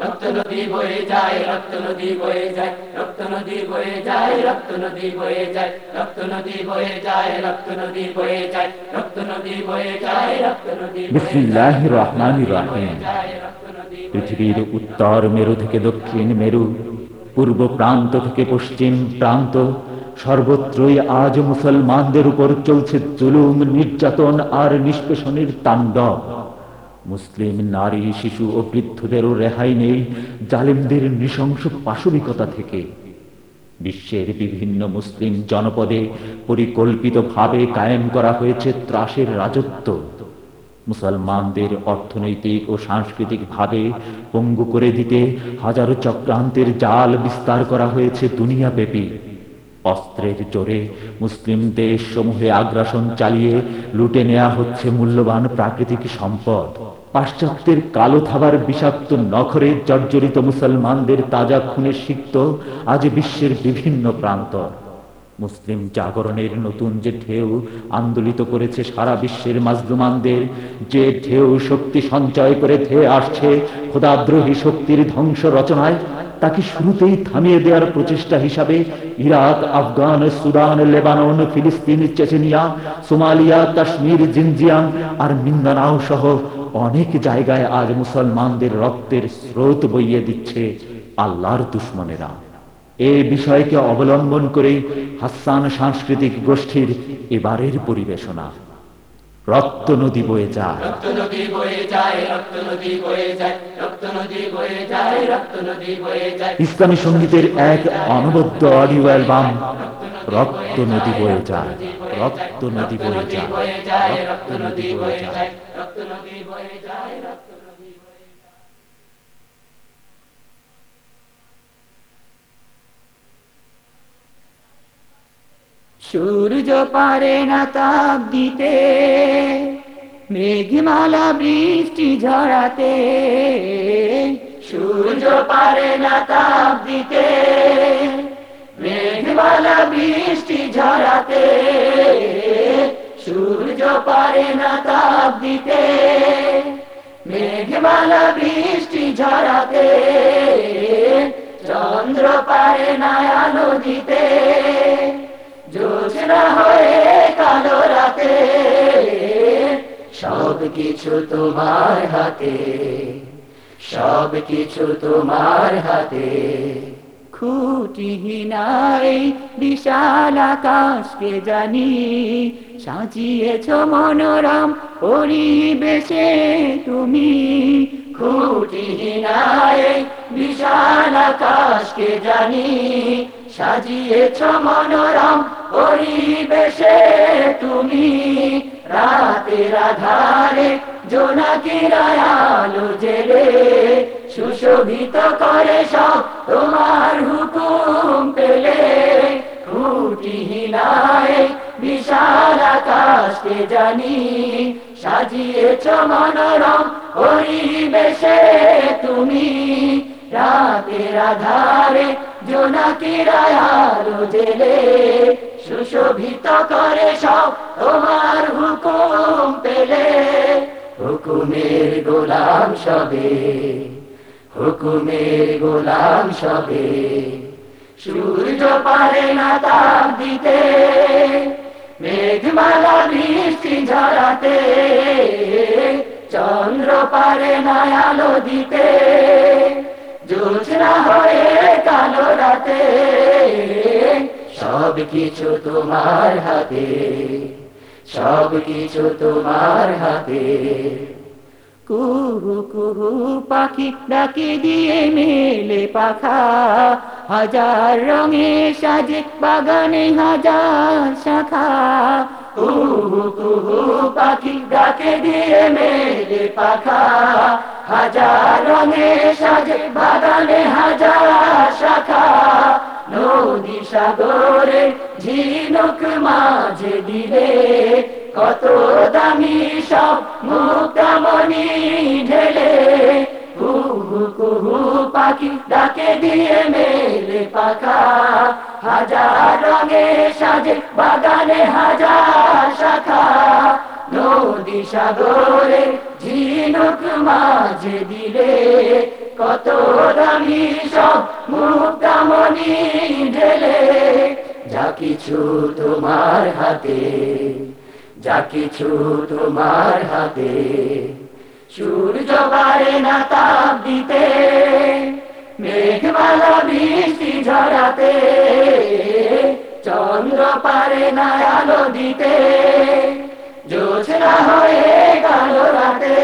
রক্ত নদী বয়ে যায় রক্ত নদী বয়ে যায় রক্ত নদী বয়ে যায় রক্ত নদী বয়ে যায় রক্ত নদী বয়ে যায় রক্ত নদী বয়ে যায় রক্ত নদী বয়ে যায় রক্ত নদী বিসমিল্লাহির রহমানির রহিম পৃথিবীর উত্তর মেরু থেকে দক্ষিণ মেরু পূর্ব প্রান্ত থেকে পশ্চিম প্রান্ত সর্বত্রই আজ মুসলমানদের উপর চলছে জুলুম নির্যাতন আর নিষ্পেষণের তাণ্ডব মুসলিম নারী, শিশু ও বৃদ্ধদেরও রেহাই নেই জালিমদের নৃশংস পাশবিকতা থেকে। বিশ্বের বিভিন্ন মুসলিম জনপদে পরিকল্পিতভাবে কায়েম করা হয়েছে ত্রাসের রাজত্ব। মুসলমানদের অর্থনৈতিক ও সাংস্কৃতিক ভাবে পঙ্গু করে দিতে হাজারো চক্রান্তের জাল বিস্তার করা হয়েছে দুনিয়াব্যাপী। অস্ত্রের জোরে মুসলিম দেশ সমূহে আগ্রাসন চালিয়ে লুটে নেওয়া হচ্ছে মূল্যবান প্রাকৃতিক সম্পদ। পাশ্চাত্যের কালো থাবার বিষাক্ত নখরে জর্জরিত মুসলমানদের তাজা খুনে সিক্ত আজ বিশ্বের বিভিন্ন প্রান্তর মুসলিম জাগরণের নতুন যে ঢেউ আন্দোলিত করেছে সারা বিশ্বের মাজলুমানদের, যে ঢেউ শক্তি সঞ্চয় করে ধেয়ে আসছে খোদাদ্রোহী শক্তির ধ্বংস রচনায় তাকে শুরুতেই থামিয়ে দেওয়ার প্রচেষ্টা হিসাবে ইরাক, আফগান, সুদান, লেবানন, ফিলিস্তিন, চেচেনিয়া, সোমালিয়া, কাশ্মীর জিনজিয়াং আর মিন্দানাও সহ অনেক জায়গায় আজ মুসলমানদের রক্তের স্রোত বইয়ে দিচ্ছে আল্লাহর দুশ্মনেরা। এই বিষয়কে অবলম্বন করে হাসান সাংস্কৃতিক গোষ্ঠীর এবারের পরিবেশনা। রক্ত নদী বয়ে যায়। রক্ত নদী বয়ে যায় রক্ত নদী বয়ে যায় রক্ত নদী বয়ে যায় রক্ত নদী বয়ে যায়। ইসলামী সঙ্গীতের এক অনবদ্য অডিও অ্যালবাম রক্ত নদী বয়ে যায়, রক্ত নদী বয়ে যায়, রক্ত নদী বয়ে যায়। রক্ত নদী বয়ে যায় সূর্য পারে না তাপ দিতে, মেঘমালা বৃষ্টি ঝরাতে। সূর্য পারে না তাপ দিতে মেঘমালা বৃষ্টি ঝরাতে, সূর্য পারে না তাপ দিতে। মেঘমালা বৃষ্টি ঝরাতে, চন্দ্র পারে না আলো দিতে। জোছনা হয়ে কালো রাতে সব কিছু তোমার হাতে সব কিছু তোমার হাতে। খুঁটিহীনাই বিশাল আকাশকে জানি, সাজিয়েছ মনোরম পরিবেশে তুমি। খুঁটিহীনাই বিশাল আকাশকে জানি, সাজিয়েছ মনোরম পরিবেশে তুমি। রাতের আধারে জোনাকিরা আলো জেলে সুশোভিত করে সব তোমার হুকুম পেলে। খুঁটিহীনায় বিশাল আকাশকে জানি, সাজিয়েছ মনোরম পরিবেশে তুমি। রাতের আধারে জোনাকিরা জেলে সুশোভিত করে সব তোমার হুকুম পেলে। হুকুমের গোলাম সবে, হুকুমের গোলাম সবে। সূর্য পারে না তাপ দিতে, মেঘমালা বৃষ্টি ঝরাতে, চন্দ্র পারে না আলো দিতে জোছনা হয়ে কালো রাতে সব কিছু তোমার হাতে। সব কিছু তোমার হাতে। কুহু কুহু, পাখি ডাকে দিয়ে মেলে পাখা। হাজার রঙে সাজে বাগানে হাজার শাখা। কুহু কুহু, পাখি ডাকে দিয়ে মেলে পাখা। হাজার রঙে সাজে বাগানে হাজার শাখা। নদী সাগরে ঝিনুক মাঝে দিলে কত দামি সব মুক্তামণি ঢেলে। কুহু কুহু পাখি ডাকে দিয়ে মেলে পাখা। হাজার রঙে সাজে বাগানে হাজার শাখা। নদী সাগরে ঝিনুক মাঝে দিলে কত দামি সব মুক্তামণি ঢেলে, যা কিছু তোমার হাতে, যা কিছু তোমার হাতে। সূর্য পারে না তাপ দিতে, মেঘমালা বৃষ্টি ঝরাতে, চন্দ্র পারে না আলো দিতে জোছনা হয়ে গেল রাতে।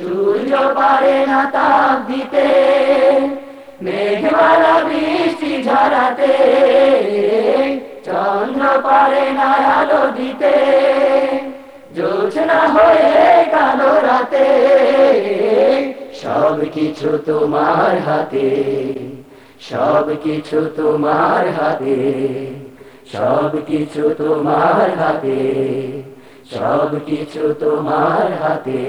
সূর্য পারে না তাপ দিতে, মেঘমালা বৃষ্টি ঝরাতে, চন্দ্র পারে না আলো দিতে জোছনা হয়ে গেল রাতে, সব কিছু তোমার হাতে, সব কিছু তোমার হাতে, সব কিছু তোমার হাতে, সব কিছু তোমার হাতে।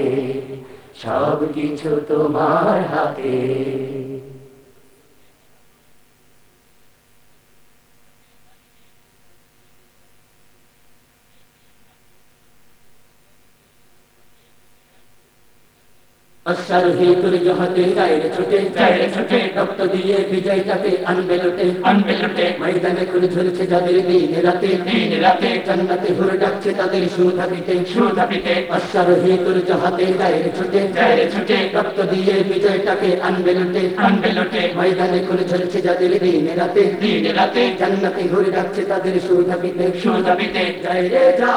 সব কিছু তোমার হাতে। অশ্বার হেতুর জহাতে চাইরে ছুটে ছুটে রক্ত দিয়ে বিজয়টাকে আনবে ময়দানে করে ঝরছে যাদের দিন রাতে হুর ডাকছে তাদের সুধা পিতে সুধা পিতে অশ্বার ছুটে চাইরে ছুটে রক্ত দিয়ে বিজয়টাকে আনবে লুটে আনবে লুটে। ময়দানে করে ঝরছে যাদের দিন রাতে দিন রাতে। জান্নাতে হুর ডাকছে তাদের সুধা পিতে সুধা পিতে চাইরে যা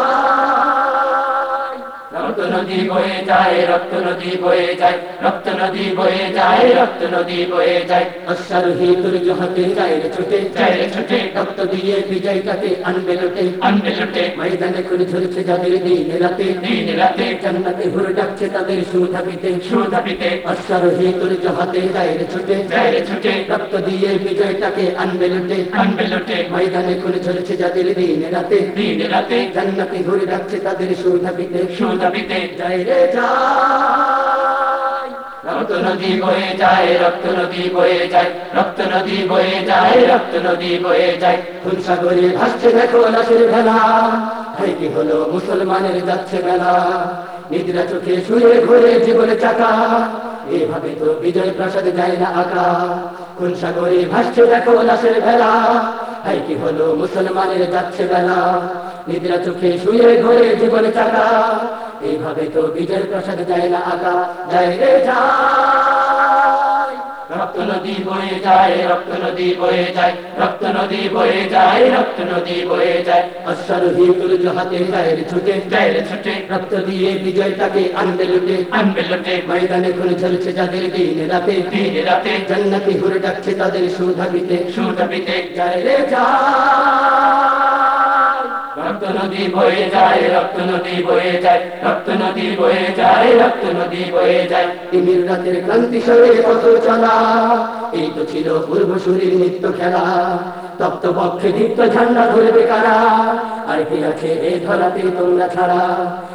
রক্ত নদী বয়ে যায় রক্ত নদী বয়ে যায় রক্ত নদী বয়ে যায় রক্ত নদী বয়ে যায়। অশ্বার হেতুর জহাতে যায় ছুটে যায় ছুটে। রক্ত দিয়ে বিজয়টাকে আনবে লুটে আনবে লুটে। ময়দানে করে ঝরছে যাদের দিন রাতে দিন রাতে জান্নাতে ঘুরে ডাকছে তাদের সুধা পিতে সুধা পিতে অশ্বার হেতুর জহাতে যায় ছুটে যায় ছুটে। রক্ত দিয়ে বিজয়টাকে আনবে লুটে আনবে লুটে। ময়দানে করে ঝরছে যাদের দিন রাতে দিন রাতে জান্নাতে ঘুরে ডাকছে তাদের সুধা পিতে রক্ত নদী বয়ে যায়, রক্ত নদী বয়ে যায়, রক্ত নদী বয়ে যায়, রক্ত নদী বয়ে যায়। কোন সাগরে ভাসছে দেখো লাশের ভেলা কি হলো মুসলমানের যাচ্ছে বেলা? নিদ্রা চোখে শুয়ে ঘুরে জীবনে চাকা, এভাবে তো বিজয় প্রাসাদে যায় না আকা। কোন সাগরে ভাসছে দেখো লাশের ভেলা হাই কি হলো মুসলমানের যাচ্ছে বেলা? নিদ্রা চোখে শুয়ে ঘরে জীবনে চাকা এইভাবে তো বিজয় প্রসাদ না আকা যায় রে যায়। রক্ত নদী বয়ে যায়, রক্ত নদী বয়ে যায়, রক্ত নদী বয়ে যায়, রক্ত নদী বয়ে যায়। অশ্বারোহী তুলজ হাতে যায় রে, ছুটে যায় রে, ছুটে। রক্ত দিয়ে বিজয়টাকে আনবে লুটে আনবে লুটে। ময়দানে ঘুরে চলছে যাদের দিন রাতে দিন রাতে। জান্নাতি ঘুরে ডাকছে তাদের সুধাবিতে সুধাবিতে। যায় রে যায়। রক্ত নদী বয়ে যায় রক্ত নদী বয়ে যায় রক্ত নদী বয়ে যায় রক্ত নদী বয়ে যায়। তিমির রাতের ক্রান্তি সরে কত চলা এই তো ছিল পূর্বসূরির নিত্য খেলা। তপ্ত পক্ষে দীপ্ত ঝান্ডা ধরবে কারা, আর কি আছে এই ধরাতে তোমরা ছাড়া?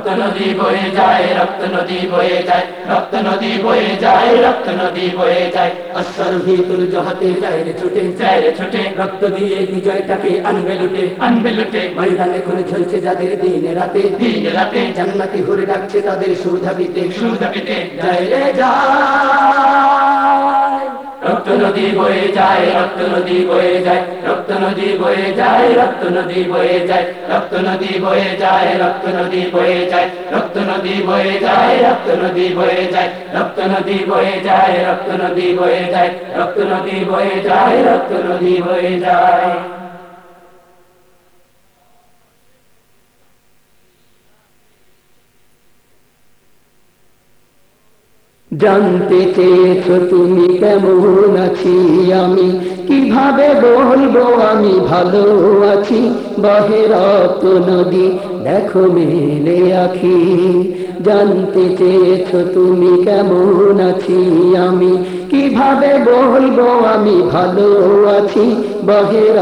রক্ত নদী বয়ে যায়, রক্ত নদী বয়ে যায়, রক্ত নদী বয়ে যায়, রক্ত নদী বয়ে যায়। অশ্বর ভিতুর জহাতে যায় রে, ছুটে যায় রে, ছুটে। রক্ত দিয়ে বিজয়টাকে আনবে লুটে আনবে লুটে। ময়দানে করে ঝলছে যাদের দিন রাতে দিন রাতে। জান্নাতি ঘুরে ডাকছে তাদের সুধা পিতে সুধা পিতে যায় রে, যায়। রক্ত নদী বয়ে যায় রক্ত নদী বয়ে যায় রক্ত নদী বয়ে যায় রক্ত নদী বয়ে যায় রক্ত নদী বয়ে যায় রক্ত নদী বয়ে যায় রক্ত নদী বয়ে যায় রক্ত নদী বয়ে যায় রক্ত নদী বয়ে যায় রক্ত নদী বয়ে যায় রক্ত নদী বয়ে যায় রক্ত নদী বয়ে যায় জানতে চেয়েছ তুমি কেমন আছি আমি? কীভাবে বলব আমি ভালো আছি? বহে নদী, দেখো মেলে আখি। জানতে চেয়েছ তুমি কেমন আছি আমি? কীভাবে বলব আমি ভালো আছি? বহে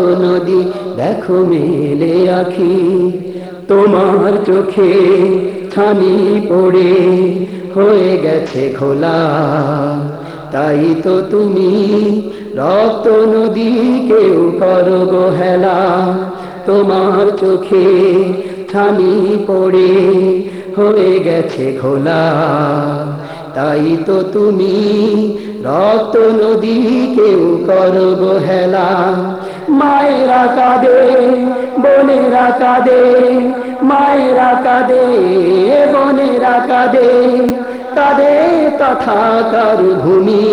নদী, দেখো মেলে আখি। তোমার চোখে ছানি পড়ে হয়ে গেছে খোলা। তাই তো তুমি রক্ত নদী কেউ করো গোহেলা তোমার চোখে ছানি পড়ে হয়ে গেছে খোলা। তাই তো তুমি রক্ত নদী কেউ করো গোহেলা মায়েরা কাঁদে, বোনেরা কাঁদে মায়েরা কাঁদে, বোনেরা কাঁদে কাঁদে তথা কার ভূমি?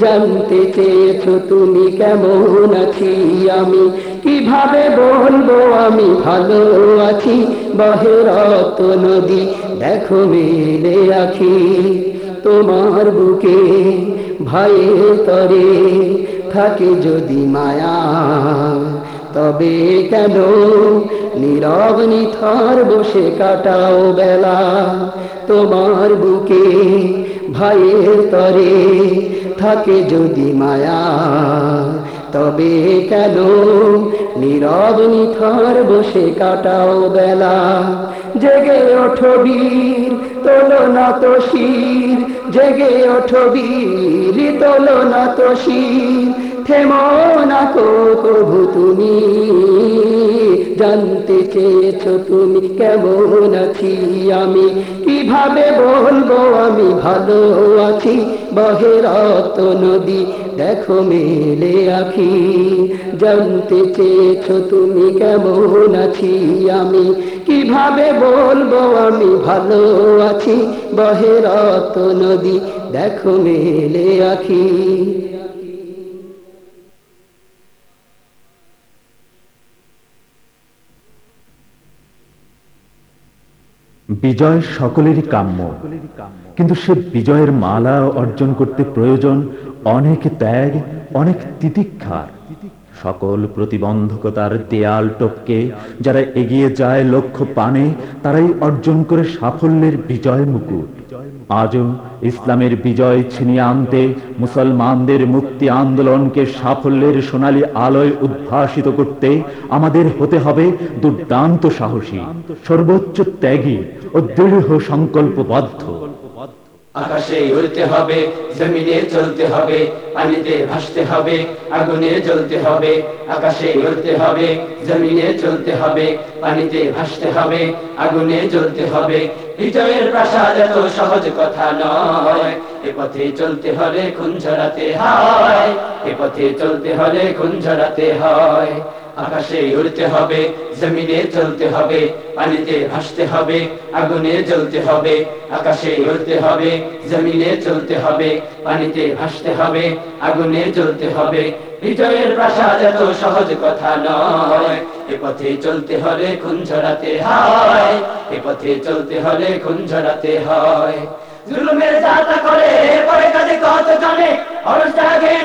জানতে চেয়েছ তুমি কেমন আছি আমি? কীভাবে বলব আমি ভালো আছি? বহেরত নদী, দেখো মেলে আখি। তোমার বুকে ভয়ে তরে থাকে যদি মায়া। তবে কেন? নীরব নিথর বসে কাটাও বেলা। তোমার বুকে ভাইয়ের তরে থাকে যদি মায়া। তবে কেন? নীরব নিথর বসে কাটাও বেলা। জেগে ওঠো বীর তোলো না তো শির জেগে ওঠো বীর তোলো না তো শির থেমো না কো প্রভু তুমি। জানতে চেয়েছ তুমি কেমন আছি আমি। কীভাবে বলব আমি ভালো আছি? বহেরত নদী, দেখো মেলে আখি। জানতে চেয়েছ তুমি কেমন আছি আমি। কীভাবে বলব আমি ভালো আছি? বহেরত নদী, দেখো মেলে আখি। বিজয় সকলেরই কাম্য। কিন্তু সে বিজয়ের মালা অর্জন করতে প্রয়োজন অনেক ত্যাগ, অনেক তিতিক্ষার। সকল প্রতিবন্ধকতার দেয়াল টপকে, যারা এগিয়ে যায় লক্ষ্য পানে তারাই অর্জন করে সাফল্যের বিজয় মুকুট। আজও ইসলামের বিজয় ছিনিয়ে আনতে মুসলমানদের মুক্তি আন্দোলনকে সাফল্যের সোনালী আলোয় উদ্ভাসিত করতে আমাদের হতে হবে দুর্দান্ত সাহসী, সর্বোচ্চ ত্যাগী ও দৃঢ় সংকল্পবদ্ধ। আকাশে উড়তে হবে, জমিনে চলতে হবে, পানিতে ভাসতে হবে, আগুনে জ্বলতে হবে, আকাশে উড়তে হবে, জমিনে চলতে হবে, পানিতে ভাসতে হবে, আগুনে জ্বলতে হবে। বিজয়ের প্রাসাদ এত সহজ কথা নয়, এ পথে চলতে হলে খুন ঝরাতে হয়, এ পথে চলতে হলে খুন ঝরাতে হয়। আকাশে উড়তে হবে, জমিনে চলতে হবে, পানিতে ভাসতে হবে, আগুনে জ্বলতে হবে, আকাশে উড়তে হবে, জমিনে চলতে হবে, পানিতে ভাসতে হবে, আগুনে জ্বলতে হবে। বিজয়ের প্রাসাদ এত সহজ কথা নয়। এ পথে চলতে হলে খুন ঝরাতে হয়, এ পথে চলতে হলে খুন ঝরাতে হয়। করে কত জানে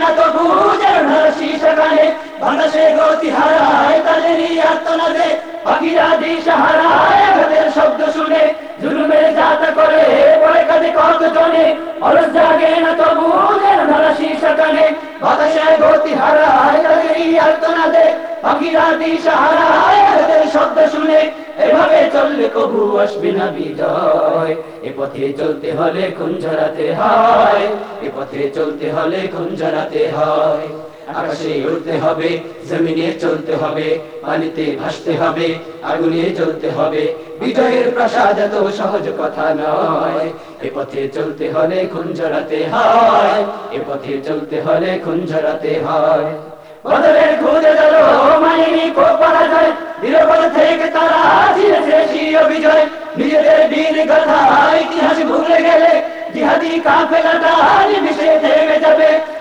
না তো বুঝের নরসি সেখানে। বাংলাদেশে গতি হারায়, তাদেরই আত্মনাদে পাখিরা দিশা হারায় আঘাতের শব্দ শুনে জুলুমের যাতা করে পরে কাজে কত জনে অলস জাগে না তো বুঝের নরসি সেখানে বাতাসে গতি হারায়, তাদেরই আত্মনাদে পাখিরা দিশা হারায় আঘাতের শব্দ শুনে এভাবে চললে কবু আসবে না বিজয়। এ পথে চলতে হলে খুন ঝরাতে হয়, এ পথে চলতে হলে খুন ঝরাতে হয়। আকাশে উড়তে হবে, জমিনে চলতে হবে, পানিতে ভাসতে হবে, আগুনে জ্বলতে হবে। বিজয়ের প্রাসাদ এত সহজ কথা নয়। এ পথে চলতে হলে খুন ঝরাতে হয়, এ পথে চলতে হলে খুন ঝরাতে হয়। বদলের খুঁজে গেল মাইনি খুব পরাজয়, নিরাপদ থেকে তারা ছিঁড়েছে স্বীয় বিজয়। নিজেদের বীর গাথা, ইতিহাস ভুলে গেলে জিহাদি কাফেলাটা নিমিশে থেমে যাবে।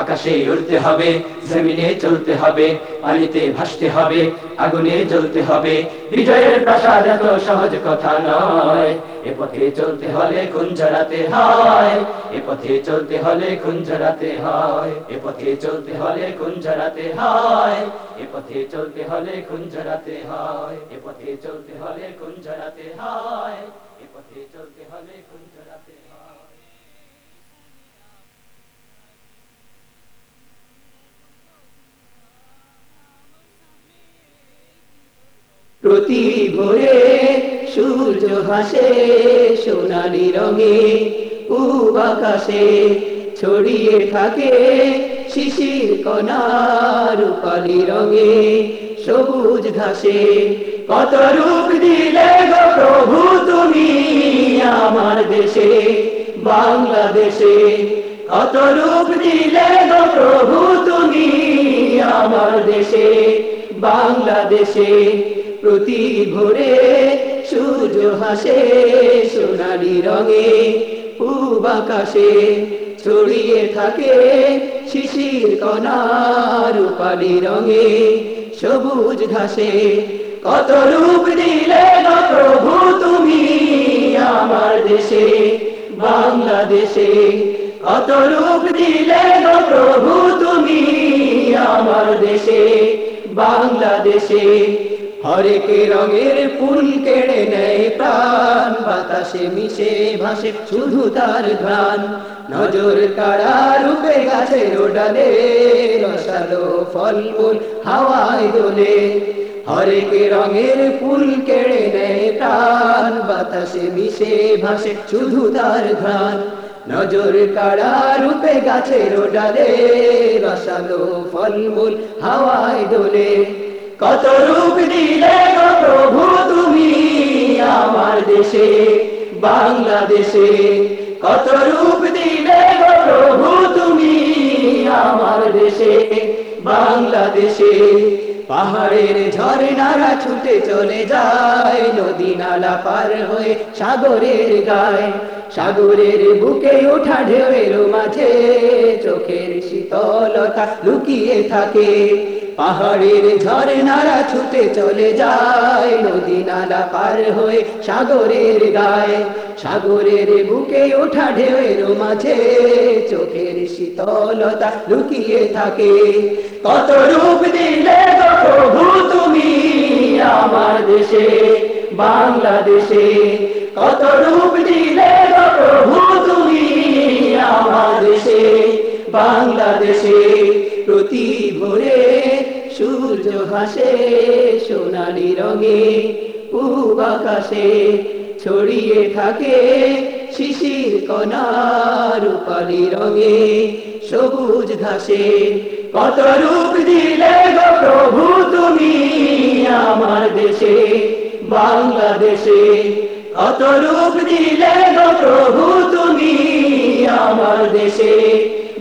আকাশে উড়তে হবে, জমিনে চলতে হবে, পানিতে ভাসতে হবে, আগুনে জ্বলতে হবে। বিজয়ের প্রাসাদ এত সহজ কথা নয়। এ পথে চলতে হলে খুন ঝরাতে হয়। এ পথে চলতে হলে খুন ঝরাতে হয়। এ পথে চলতে হলে খুন ঝরাতে হয়। এ পথে চলতে হলে খুন ঝরাতে হয়। এ পথে চলতে হলে খুন ঝরাতে হয়। এ পথে চলতে হলে খুন ঝরাতে প্রতি ভোরে সূর্য হাসে সোনালি রঙে পূব আকাশে ছড়িয়ে থাকে শিশির কণা রূপালি রঙে। সবুজ ঘাসে কত রূপ দিলে গো প্রভু তুমি আমার দেশে? বাংলাদেশে কত রূপ দিলে গো প্রভু তুমি আমার দেশে? বাংলাদেশে প্রতি ভোরে সূর্য হাসে সোনালি রঙে পূব আকাশে ছড়িয়ে থাকে শিশির কণা রূপালি রঙে, সবুজ ঘাসে। কত রূপ দিলে প্রভু তুমি আমার দেশে, বাংলাদেশে। কত রূপ দিলে প্রভু তুমি আমার দেশে, বাংলাদেশে। হরেক রঙের ফুল কেড়ে নেয় প্রাণ, বাতাসে মিশে ভাসে শুধু তার ঘ্রাণ। নজর কাড়া রূপে গাছের ডালে রসালো ফল মূল হাওয়ায় দোলে। হরেক রঙের ফুল কেড়ে নেয় প্রাণ, বাতাসে মিশে ভাসে শুধু তার ঘ্রাণ। নজর কাড়া রূপে গাছের ডালে রসালো ফলমূল হাওয়ায় দোলে। কত রূপ দিলে প্রভু তুমি আমার দেশে, বাংলাদেশে? কত রূপ দিলে প্রভু তুমি আমার দেশে, বাংলাদেশে? পাহাড়ের ঝর্ণারা ছুটে চলে যায়, নদী নালা পার হয়ে সাগরের গায়। সাগরের বুকে ওঠা ঢেউয়ের মাঝে চোখের শীতলতা লুকিয়ে থাকে। পাহাড়ের ঝর্ণারা ছুটে চলে যায়, নদী নালা পার হয়ে সাগরের গায়ে। সাগরের বুকে ওঠা ঢেউয়ের মাঝে চোখের শীতলতা লুকিয়ে থাকে। কত রূপ দিলে প্রভু তুমি আমার দেশে, বাংলাদেশে। কত রূপ দিলে প্রভু তুমি আমার দেশে, বাংলাদেশে। প্রতি ভোরে সূর্য হাসে সোনালি রঙে পূব আকাশে ছড়িয়ে থাকে শিশির কণা রূপালি রঙে। সবুজ ঘাসে কত রূপ দিলে গো প্রভু তুমি আমার দেশে? বাংলাদেশে কত রূপ দিলে গো প্রভু তুমি আমার দেশে?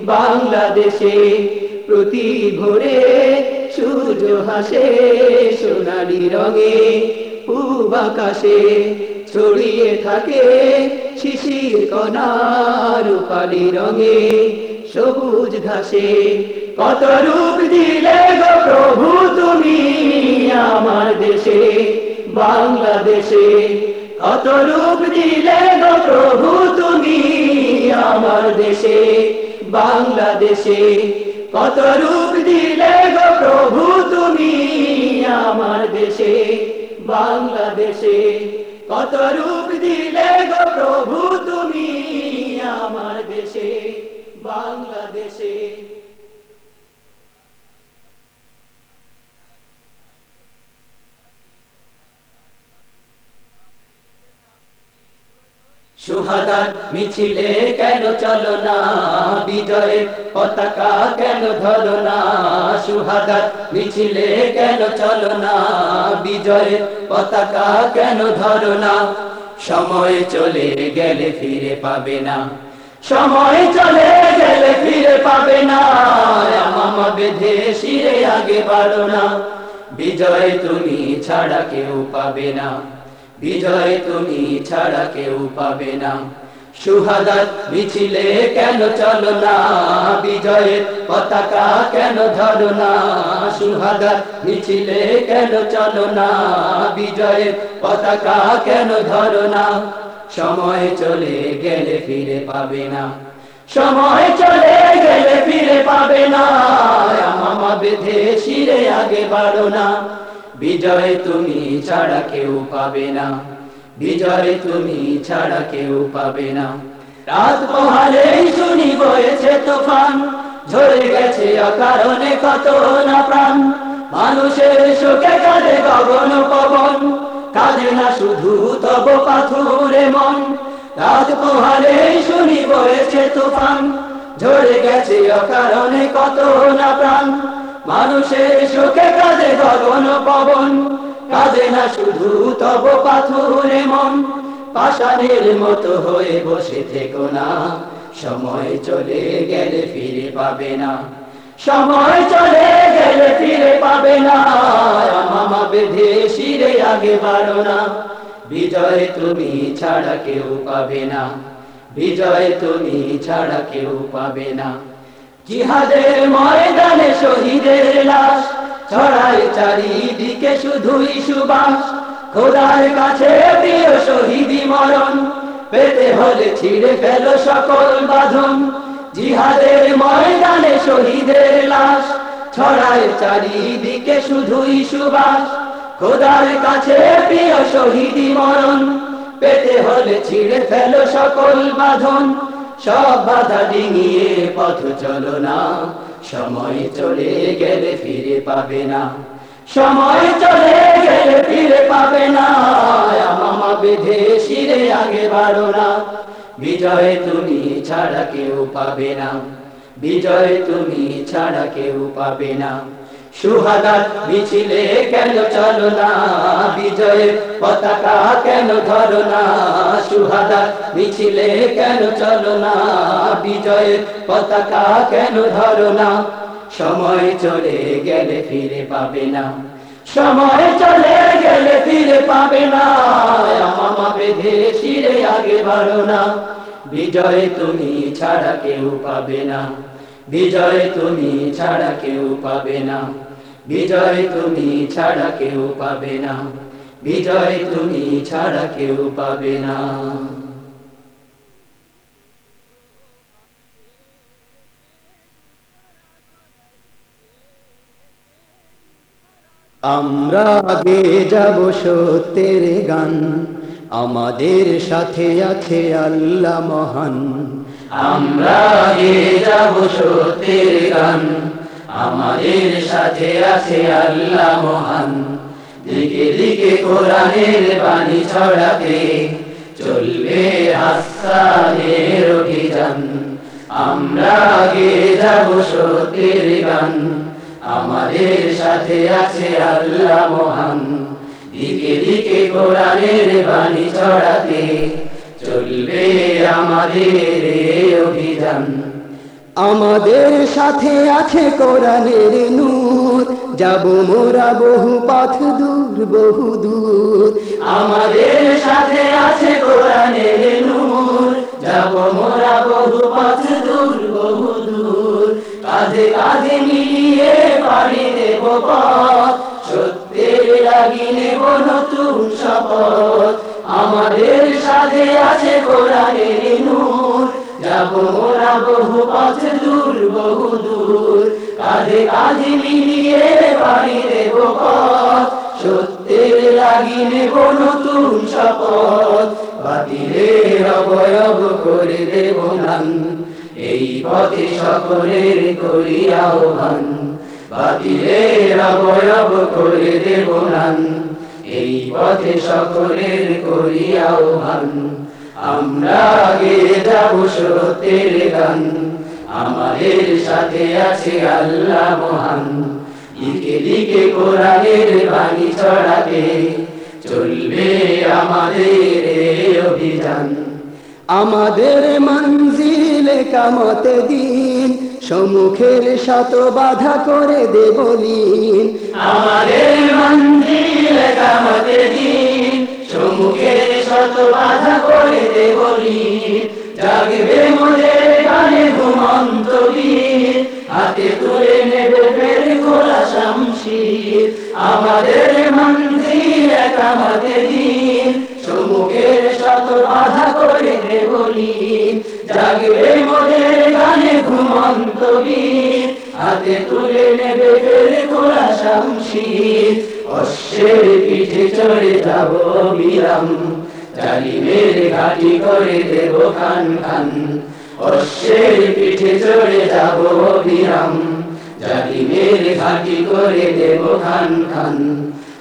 বাংলাদেশে প্রতি ভোরে সূর্য হাসে সোনালি রঙে পূব আকাশে ছড়িয়ে থাকে শিশির কণা রূপালি রঙে। সবুজ ঘাসে কত রূপ দিলে গো প্রভু তুমি আমার দেশে? বাংলাদেশে কত রূপ দিলে গো প্রভু তুমি আমার দেশে? বাংলাদেশে কত রূপ দিলে গো প্রভু তুমি আমার দেশে, বাংলাদেশে? কত রূপ দিলে গো প্রভু তুমি আমার দেশে, বাংলাদেশে? সুহাদার মিছিলে কেন চলো না? বিজয়ের পতাকা কেন ধরো না? সুহাদার মিছিলে কেন চলো না? বিজয়ের পতাকা কেন ধরো না? সময় চলে গেলে ফিরে পাবে না। সময় চলে গেলে ফিরে পাবে না। মামা বেঁধে শিরে আগে বাড়ো না। বিজয় তুমি ছাড়া কেউ পাবে না। বিজয় তুমি ছাড়া কেউ পাবে না। সুহাদাত মিছিলে কেন চলো না? বিজয়ের পতাকা কেন ধরো না? সুহাদাত মিছিলে কেন না? বিজয়ের পতাকা কেন না? সময় চলে গেলে ফিরে পাবে না। সময় চলে গেলে ফিরে পাবে না। মামা বেঁধে শিরে আগে বাড়ো না। বিজয় তুমি ছাড়া কেউ পাবে না। বিজয় তুমি ছাড়া কেউ পাবে না। রাত পোহালেই শুনি বয়েছে তুফান, ঝরে গেছে অকারণে কত না প্রাণ। মানুষের শোকে কাঁদে গগন পবন, কাঁদে না শুধু তব পাথুরে মন। রাত পোহালেই শুনি বয়েছে তুফান, ঝরে গেছে অকারণে কত না প্রাণ। মানুষের শোকে কাঁদে গগন পবন। কাজে না শুধু তব পাথুরে মন। পাষাণের মতো হয়ে বসে থেকো না। সময় চলে গেলে ফিরে পাবে না। সময় চলে গেলে ফিরে পাবে না। মামা বেঁধে শিরে আগে বাড়ো না। বিজয় তুমি ছাড়া কেউ পাবে না। বিজয় তুমি ছাড়া কেউ পাবে না। জিহাদের ময়দানে শহীদের লাশ ছড়ায় চারিদিকে শুধুই সুবাস। খোদার কাছে প্রিয় শহীদি মরণ পেতে হলে ছিঁড়ে ফেলো সকল বাঁধন। জিহাদের ময়দানে শহীদের লাশ ছড়ায় চারিদিকে শুধুই সুবাস। খোদার কাছে প্রিয় শহীদি মরণ পেতে হলে ছিঁড়ে ফেলো সকল বাঁধন। সব বাধা ডিঙিয়ে পথ চলো না। সময় চলে গেলে ফিরে পাবে না। সময় চলে গেলে ফিরে পাবে না। মামা বেঁধে শিরে আগে বাড়ো না। বিজয় তুমি ছাড়া কেউ পাবে না। বিজয় তুমি ছাড়া কেউ পাবে না। সুহাদার মিছিলে কেন চলো না? বিজয়ের পতাকা কেন ধরো না? সুহাদার মিছিলে কেন চলো না? বিজয়ের পতাকা কেন ধরো না? সময় চলে গেলে ফিরে পাবে না। সময় চলে গেলে ফিরে পাবে না। মামা বেঁধে শিরে আগে বাড়ো না। বিজয় তুমি ছাড়া কেউ পাবে না। বিজয় তুমি ছাড়া কেউ পাবে না। বিজয় তুমি ছাড়া কেউ পাবে না। বিজয় তুমি ছাড়া কেউ পাবে না। আমরা আগে যাব সত্যের গান। আমাদের সাথে আছে আল্লাহ মহান। আমরা আগে যাব সত্যের গান। আমাদের সাথে আছে আল্লাহ মহান। দিকে দিকে কোরআনের বাণী ছড়াতে চলবে হাসানের অভিযান। আমরা আগে যাব সত্যের গান। আমাদের সাথে আছে আল্লাহ মহান। দিকে দিকে কোরআনের বাণী ছড়াতে চলবে আমাদের অভিযান। আমাদের সাথে আছে কোরআনের নূর। যাব মোরা বহু পথ দূর, বহু দূর। আমাদের সাথে আছে কোরআনের নূর। যাব মোরা বহু পথ দূর, বহু দূর। কাঁধে কাঁধে মিলিয়ে পাড়ি দেব পথ। সত্যের লাগি নেব নতুন শপথ। আমাদের সাথে আছে কোরআনের নূর। যাব মোরা বহু পথ দূর, বহু দূর। কাঁধে কাঁধে মিলিয়ে পাড়ি দেব পথ। সত্যের লাগি নেব নতুন শপথ। বাতিলের অবয়ব করে দেব নান এই পথে সকলের করি আহ্বান। বাতিলের অবয়ব করে দেব নান এই পথে সকলের করি আহ্বান। আমরা আগে যাব সত্যের গান। আমাদের সাথে আছে আল্লাহ মহান। লিখে লিখে কোরআনের বাণী ছড়াতে চলবে আমাদের অভিযান। আমাদের মঞ্জিল কামতে দিন। সম্মুখের শত বাধা করে দেবলীন আমাদের মঞ্জিল কামতে দিন। সম্মুখের শত বাধা করে দেবলীন জাগবে মোদের গানে ঘুমন্ত হাতে তুলে নেবে ফের খোলা শামশির। আমাদের মন্দির একামতে দিন সম্মুখের শত বাধা বলি জাগবে মোদের গানে ঘুমন্ত হাতে তুলে নেবে ফের খোলা শামশির। অশ্বের পিঠে চড়ে যাব বিরাম জালিমের ঘাটি করে দেব খান খান। অশ্বের পিঠে চড়ে যাব বিরাম জালিমের ঘাটি করে দেব খান খান।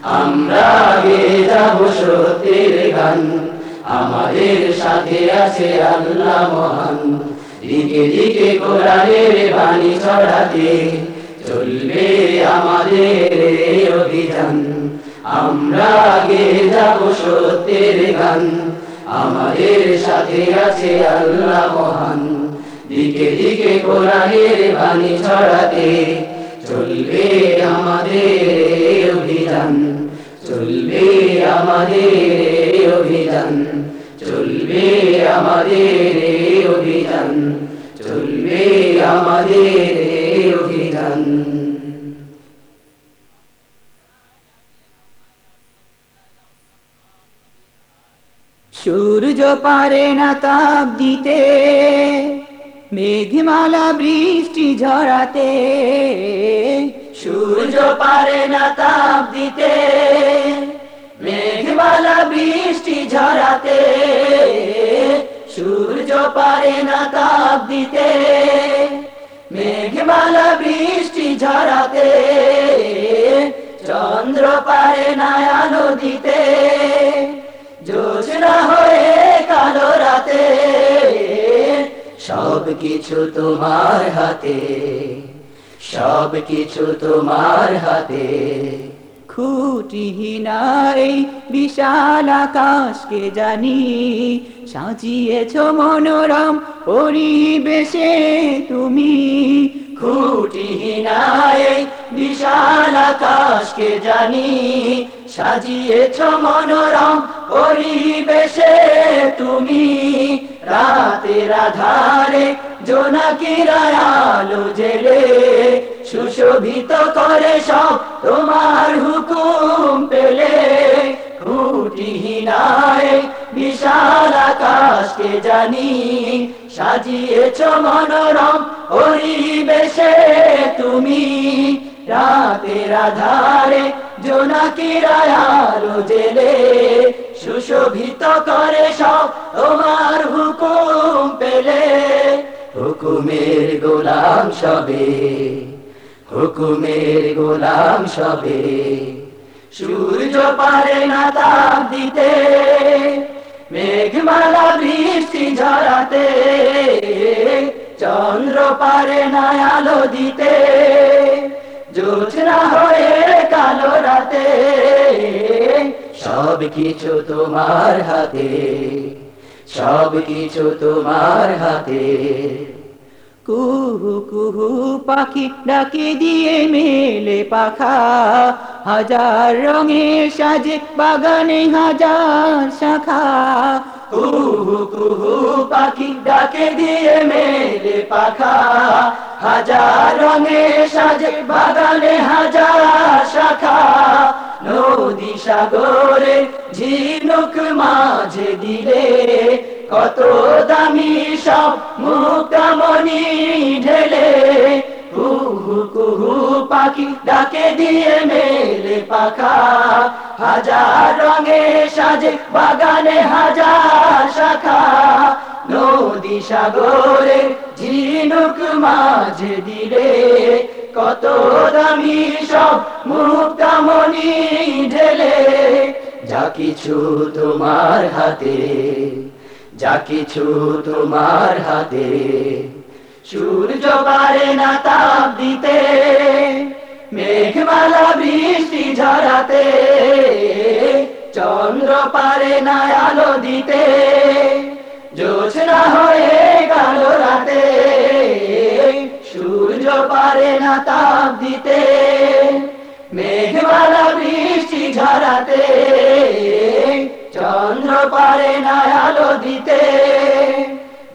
আমরা গে যাব সত্যের গান। আমাদের সাথে আছে আল্লাহ মহান। দিকে দিকে কোরআনের বাণী ছড়াতে চলবে আমাদের অভিযান। আমরা গে যাব সত্যের গান। আমাদের সাথে আছে আল্লাহ মহান। দিকে দিকে কোরআনের বাণী ছড়াতে চলবে আমাদের অভিযান। চলবে আমাদের অভিযান। চলবে আমাদের অভিযান। চলবে আমাদের অভিযান। সূর্য পারে না তাপ দিতে, মেঘমালা বৃষ্টি ঝরাতে। সূর্য পারে না তাপ দিতে, মেঘমালা বৃষ্টি ঝরাতে। সূর্য পারে না তাপ দিতে, মেঘমালা বৃষ্টি ঝরাতে। চন্দ্র পারে না আলো দিতে জোছনা হয়ে কালো রাতে সব কিছু তোমার হাতে সব কিছু তোমার হাতে। খুঁটিহীনা এই বিশাল আকাশকে জানি, সাজিয়েছ মনোরম পরিবেশে তুমি। খুঁটিহীনায় বিশাল আকাশকে জানি, সাজিয়েছ মনোরম পরিবেশে তুমি। রাতের আধারে জোনাকির আলো জেলে সুশোভিত করে সব তোমার হুকুম পেলে। খুঁটিহীনায় বিশাল আকাশকে জানি সাজিয়েছ মনোরম পরিবেশে তুমি। রাতের আধারে জোনাকির আলো জেলে সুশোভিত করে সব তোমার হুকুম পেলে। হুকুমের গোলাম সবে। হুকুমের গোলাম সবে। সূর্য পারে না তাপ দিতে, মেঘমালা বৃষ্টি ঝরাতে, চন্দ্র পারে না আলো দিতে জোছনা হয়ে কালো রাতে, সব কিছু তোমার হাতে, সব কিছু তোমার হাতে। কুহু কুহু পাখি ডাকে দিয়ে মেলে পাখা। হাজার রঙে সাজে বাগানে হাজার শাখা। কুহু কুহু পাখি ডাকে দিয়ে মেলে পাখা। হাজার রঙে সাজে বাগানে হাজার শাখা। নদী সাগরে ঝিনুক মাঝে দিলে কত দামি সব মুক্তামণি ঢেলে কুহু কুহু পাখি ডাকে দিয়ে মেলে পাখা। হাজার রঙে সাজে, বাগানে হাজার শাখা। নদী সাগরে ঝিনুক মাঝে দিলে কত দামি সব মুক্তামণি ঢেলে। যা কিছু তোমার হাতে যা কিছু তোমার হাতে, সূর্য পারে না তাপ দিতে, মেঘমালা বৃষ্টি ঝরাতে, চন্দ্র পারে না আলো দিতে জোছনা হয়ে কালো রাতে, সূর্য পারে না তাপ দিতে, মেঘমালা বৃষ্টি ঝরাতে চন্দ্র পারে না আলো দিতে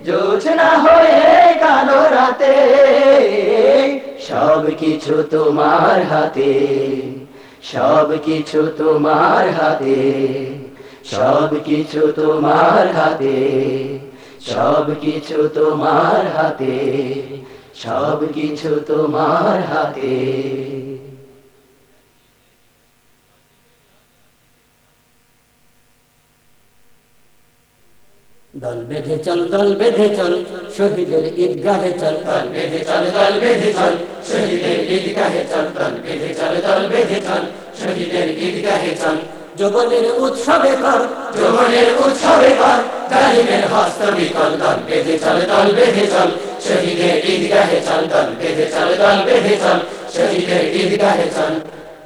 জোছনা হয়ে কালো রাতে। সব কিছু তোমার হাতে, সব কিছু তোমার হাতে, সব কিছু তোমার হাতে, সব কিছু তোমার হাতে, সব কিছু তোমার হাতে। দল বেঁধে চল দল বেঁধে চল শহীদের ঈদগাহে চল দল বেঁধে চল দল বেঁধে চল শহীদের ঈদগাহে চল দল বেঁধে চল দল বেঁধে চল শহীদের ঈদগাহে চল যৌবনের উৎসবে কর যৌবনের উৎসবে কর জালিমের হস্ত বিকল দল বেঁধে চল দল বেঁধে চল শহীদের ঈদগাহে চল দল বেঁধে চল দল বেঁধে চল শহীদের ঈদগাহে চল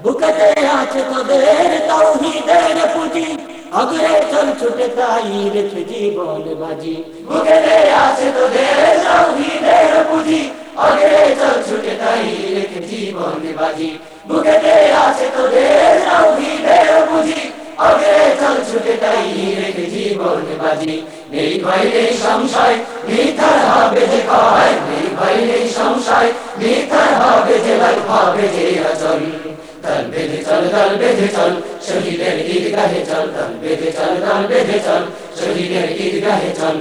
বুকেতে আছে তোদের তৌহিদের পুঁজি অগ্রে চল ছুটে তাই রেখে জীবন বাজি। বুকেতে আছে তোদের তৌহিদের পুঁজি। অগ্রে চল ছুটে তাই রেখে জীবন বাজি। বুকেতে আছে তোদের তৌহিদের পুঁজি। অগ্রে চল ছুটে তাই রেখে জীবন বাজি। নেই ভয়, নেই সংশয় মিথ্যার হবে যে কয়। নেই ভয়, নেই সংশয় মিথ্যার হবে যে লাগ হবে যে অচল দল বেঁধে চল দল বেঁধে চল শহীদের ঈদগাহে চল দল বেঁধে চল দল বেঁধে চল শহীদের ঈদগাহে চল।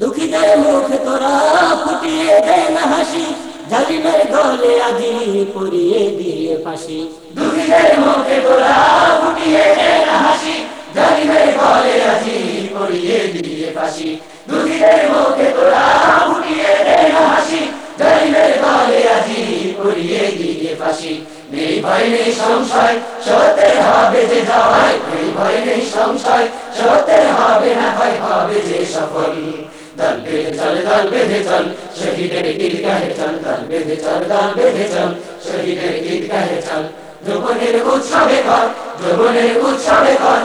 দুঃখীদের মুখ তোরা ফুটিয়ে দে না হাসি জালিমের গলে আজি পরিয়ে দিয়ে ফাঁসি। দুঃখীদের মুখে তোরা ফুটিয়ে দে না হাসি জালিমের গলে আজি পরিয়ে দিয়ে ফাঁসি। দুঃখীদের মুখে তোরা ফুটিয়ে দে না হাসি জালিমের গলে আজি পরিয়ে দিয়ে ফাঁসি। নেই ভয় নেই সংশয় সত্যের হবে যে জয়। নেই ভয় নেই সংশয় সত্যের হবে না ভয়, হবে যে সফল। দল বেঁধে চল, দল বেঁধে চল, শহীদের ঈদগাহে চল। দল বেঁধে চল, দল বেঁধে চল, শহীদের ঈদগাহে চল। যৌবনের উৎসবে কর, যৌবনের উৎসবে কর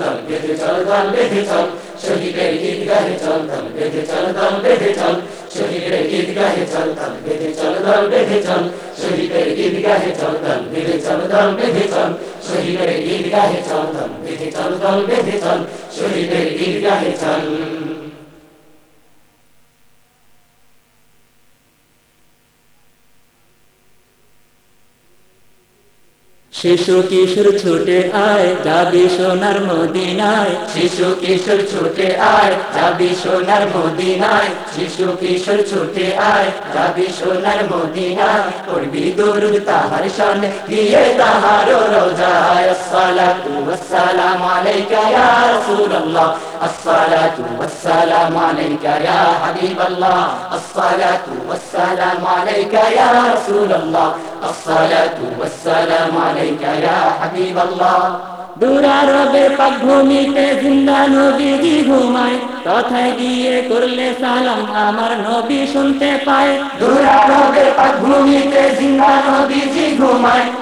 দল বেঁধে চল, দল বেঁধে চল শহীদের ঈদগাহে চল দল বেঁধে চল দল, বেঁধে চল। শহীদের ঈদগাহে চল দল, বেঁধে চল দল, বেঁধে চল। শহীদের ঈদগাহে চল দল, বেঁধে চল দল, বেঁধে চল। শহীদের ঈদগাহে চল দল, বেঁধে চল দল, বেঁধে চল। শহীদের ঈদগাহে চল। শিশু কিশোর ছুটে আয়, যাবি সোনার মদিনায়। শিশু কিশোর ছুটে আয়, যাবি সোনার মদিনায়। শিশু কিশোর ছুটে আয়, যাবি সোনার মদিনায়। করবি দরুদ তাহার সনে গিয়ে তাহার রোজায়। আসসালাতু ওয়াসসালামু আলাইকা ইয়া রাসূলুল্লাহ। আসসালাতু ওয়াসসালামু আলাইকা ইয়া হাবিবাল্লাহ। আসসালাতু ওয়াসসালামু আলাইকা ইয়া রাসূলুল্লাহ। আসসালাতু ওয়াসসালামু আলাইকা দুরারবের পাকভূমিতে জিন্দা নবীজি ঘুমায় তথায় গিয়ে করলে সালাম আমার নবী শুনতে পায়। দুরারবের পাকভূমিতে জিন্দা নবীজি ঘুমায়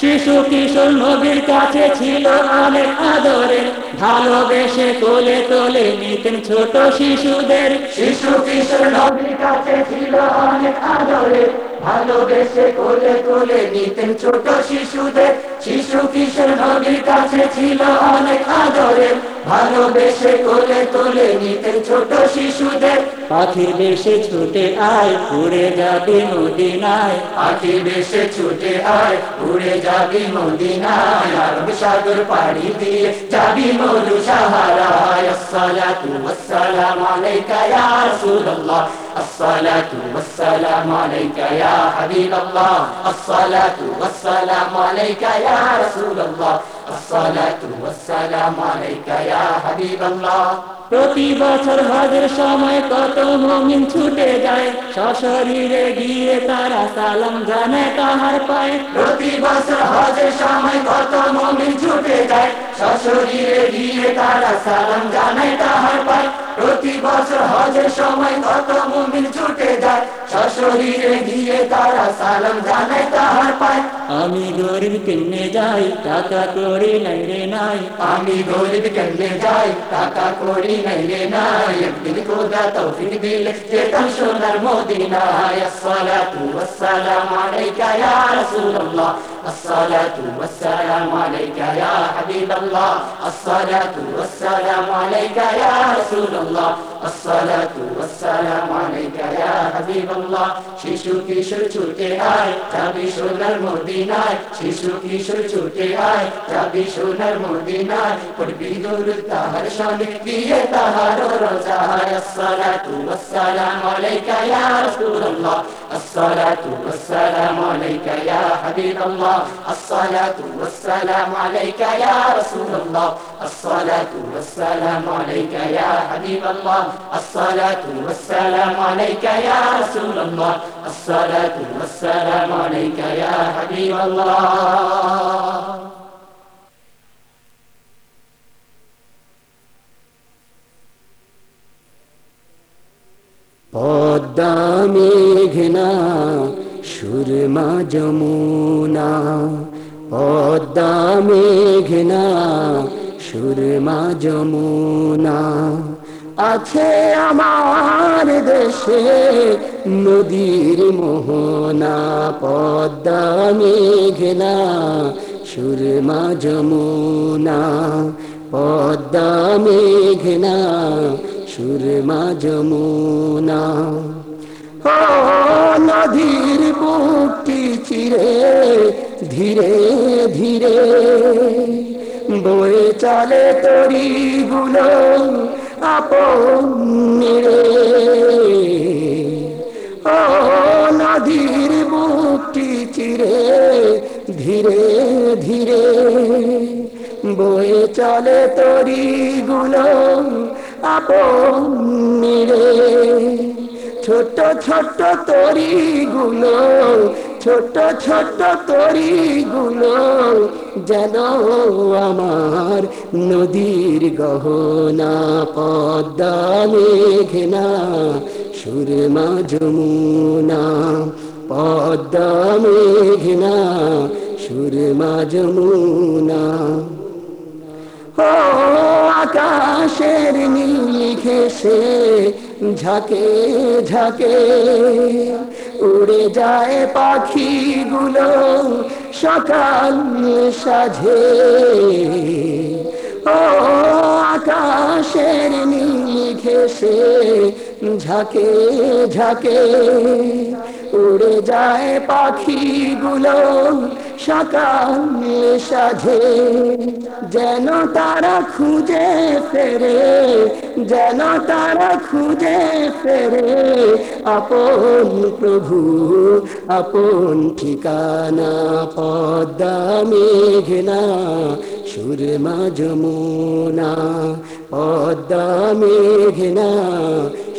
শিশু কিশোর নবীর কাছে ছিল অনেক আদরে। ভালোবেসে কোলে তোলে নিতেন ছোট শিশুদের। শিশু কিশোর নবীর কাছে ছিল অনেক আদরে। ভালোবেসে কোলে কোলে নিতেন ছোট শিশুদের। শিশু কিশোর নবীর কাছে ছিল অনেক আদরে। ভালোবেসে কোলে তোলে নিতেন ছোট শিশুদের। পাখির বেশে ছুটে আয় উড়ে যাবি মদিনায় পাখির বেশে ছুটে আয় উড়ে جاگی مولینا یا رب شاگر پاڑی دی جاگی مولو شہارا السلاة والسلام علیکہ یا رسول اللہ الصلاة والسلام علیکہ یا حبیب اللہ الصلاة والسلام علیکہ یا رسول اللہ الصلاة والسلام عليك يا حبيب الله প্রতি বছর হজের সময় কত মমিন ছুটে যায় সশরীরে গিয়ে তারা সালাম জানে তাহার পায় প্রতি বছর হজের সময় কত মমিন ছুটে যায় সশরীরে গিয়ে তারা সালাম জানে তাহার পায় প্রতি বছর হজের সময় কত মুমিন ছুটে যায় শরীরে গিয়ে তারা সালাম জানায় তাহার পায় আমি গরিব কেমনে যাই টাকা করে নাই রে নাই আমি গরিব কেমনে যাই টাকা করি নাই রে নাই একদিন খোদা তৌফিক দিলে যেতাম সোনার মদিনায় আসসালাতু ওয়াসসালামু আলাইকা ইয়া রাসূলুল্লাহ الصلاة والسلام عليك يا حبيب الله الصلاة والسلام عليك يا رسول الله الصلاة والسلام عليك يا حبيب الله শিশু কিশোর ছুটে আয় যাবি সোনার মদিনায় শিশু কিশোর ছুটে আয় যাবি সোনার মদিনায় পড়বি দরুদ তাহার সনে দিয়ে তাহার রোজায় আসসালাতু ওয়াসসালামু আলাইকা ইয়া রাসূলুল্লাহ الصلاة والسلام عليك يا حبيب الله الصلاة والسلام عليك يا رسول الله الصلاة والسلام عليك يا حبيب الله الصلاة والسلام عليك يا رسول الله الصلاة والسلام عليك يا حبيب الله পদ্মা মেঘনা সুরমা যমুনা পদ্মা মেঘনা সুরমা যমুনা আছে আমার দেশে নদীর মোহনা, পদ্মা, মেঘনা, সুরমা, যমুনা। পদ্মা, মেঘনা, সুরমা, যমুনা। ও নদীর বুকটি চিরে, ধীরে ধীরে। বয়ে চলে তরি গুলো আপন ও নদীর বুকটি চিরে ধীরে ধীরে বয়ে চলে তরি গুলো আপন ছোট ছোট তরি গুলো ছোট ছোট তরি গুলো যেন আমার নদীর গহনা পদ্মা মেঘনা, সুরমা যমুনা, পদ্মা মেঘনা, সুরমা যমুনা। ও আকাশের নীল ঘেসে ঝাঁকে ঝাঁকে উড়ে যায় পাখিগুলো সকাল সাঝে। ও আকাশের ঘেসে ঝাঁকে ঝাঁকে উড়ে যায় পাখিগুলো সকাল সাঝে, যেন তারা খুঁজে ফেরে, যেন তারা খুঁজে ফেরে। আপন প্রভু, আপন ঠিকানা, পদ্মা, মেঘনা, সুরমা, যমুনা। পদ্মা, মেঘনা,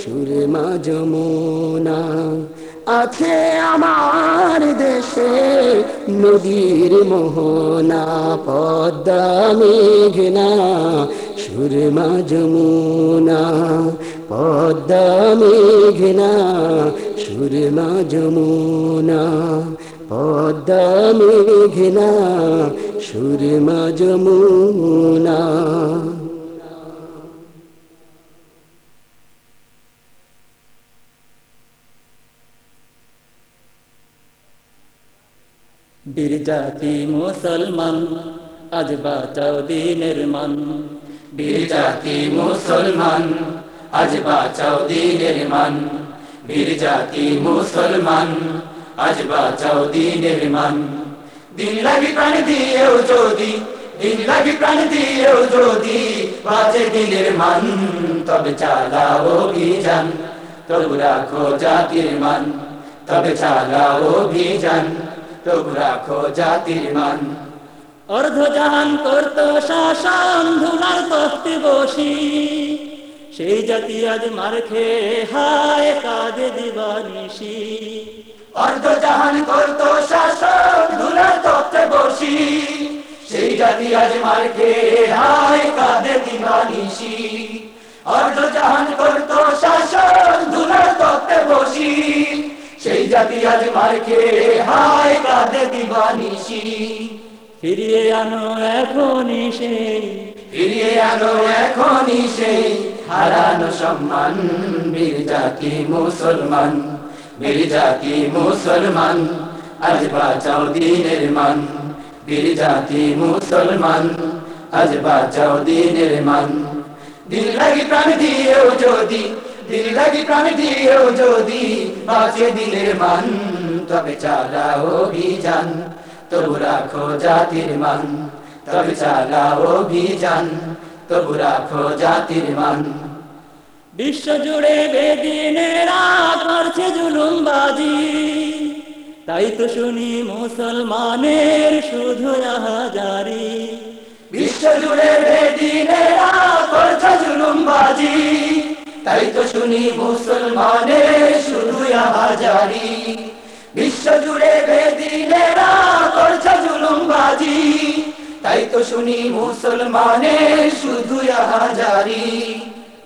সুরমা, যমুনা। আছে আমার দেশে নদীর মোহনা, পদ্মা মেঘনা, সুরমা যমুনা, পদ্মা মেঘনা, সুরমা যমুনা, পদ্মা মেঘনা, সুরমা যমুনা। বীর জাতি মুসলমান, আজ বাঁচাও দিনের মান। বীর জাতি মুসলমান, আজ বাঁচাও দিনের মান। বীর জাতি মুসলমান, আজ বাঁচাও দিনের মান। দিন লাগি প্রাণ দিয়েও যদি, দিন লাগি প্রাণ দিয়েও যদি বাঁচে দিনের মান, তবে চালাও অভিযান, তবু রাখো জাতির মান। তবে চালাও অভিযান তবু রাখো জাতির মান। অর্ধজাহান করত শাসন ধুলার তখতে বসি। সেই জাতি আজ মার খেয়ে হায় কাঁদে দিবানিসি অর্ধজাহান করত শাসন ধুলার তত্ত্বে বসি। সেই জাতি আজ মার খেয়ে হায় কাঁদে দিবানিসি অর্ধজাহান করত শাসন ধুলার তত্ত্বে বসি। সেই জাতি আজ মার খেয়ে হায় কাঁদে দিবানিসি ফিরিয়ে আনো এখনই সেই। ফিরিয়ে আনো এখনই সেই। হারানো সম্মান বীর জাতি মুসলমান বীর জাতি মুসলমান আজ বাঁচাও দিনের মান। বীর জাতি মুসলমান আজ বাঁচাও দিনের মান। দিন লাগি প্রাণ দিয়েও যদি দিন লাগি প্রাণ দিয়েও যদি বাঁচে দিনের মান, তবে চালাও অভিযান। তবু রাখো জাতির মান, তবে চালাও অভিযান। তবু রাখো জাতির মান। বিশ্ব জুড়ে বেদিনেরা করছে জুলুমবাজি। তাই তো শুনি মুসলমানের শুধু হাজারি বিশ্ব জুড়ে বেদিনেরা করছে জুলুমবাজি। তাই তো শুনি মুসলমানের শুধু হাজারি। বিশ্ব জুড়ে বেদিনেরা করছে জুলুমবাজি। তাই তো শুনি মুসলমানের শুধু হাজারি।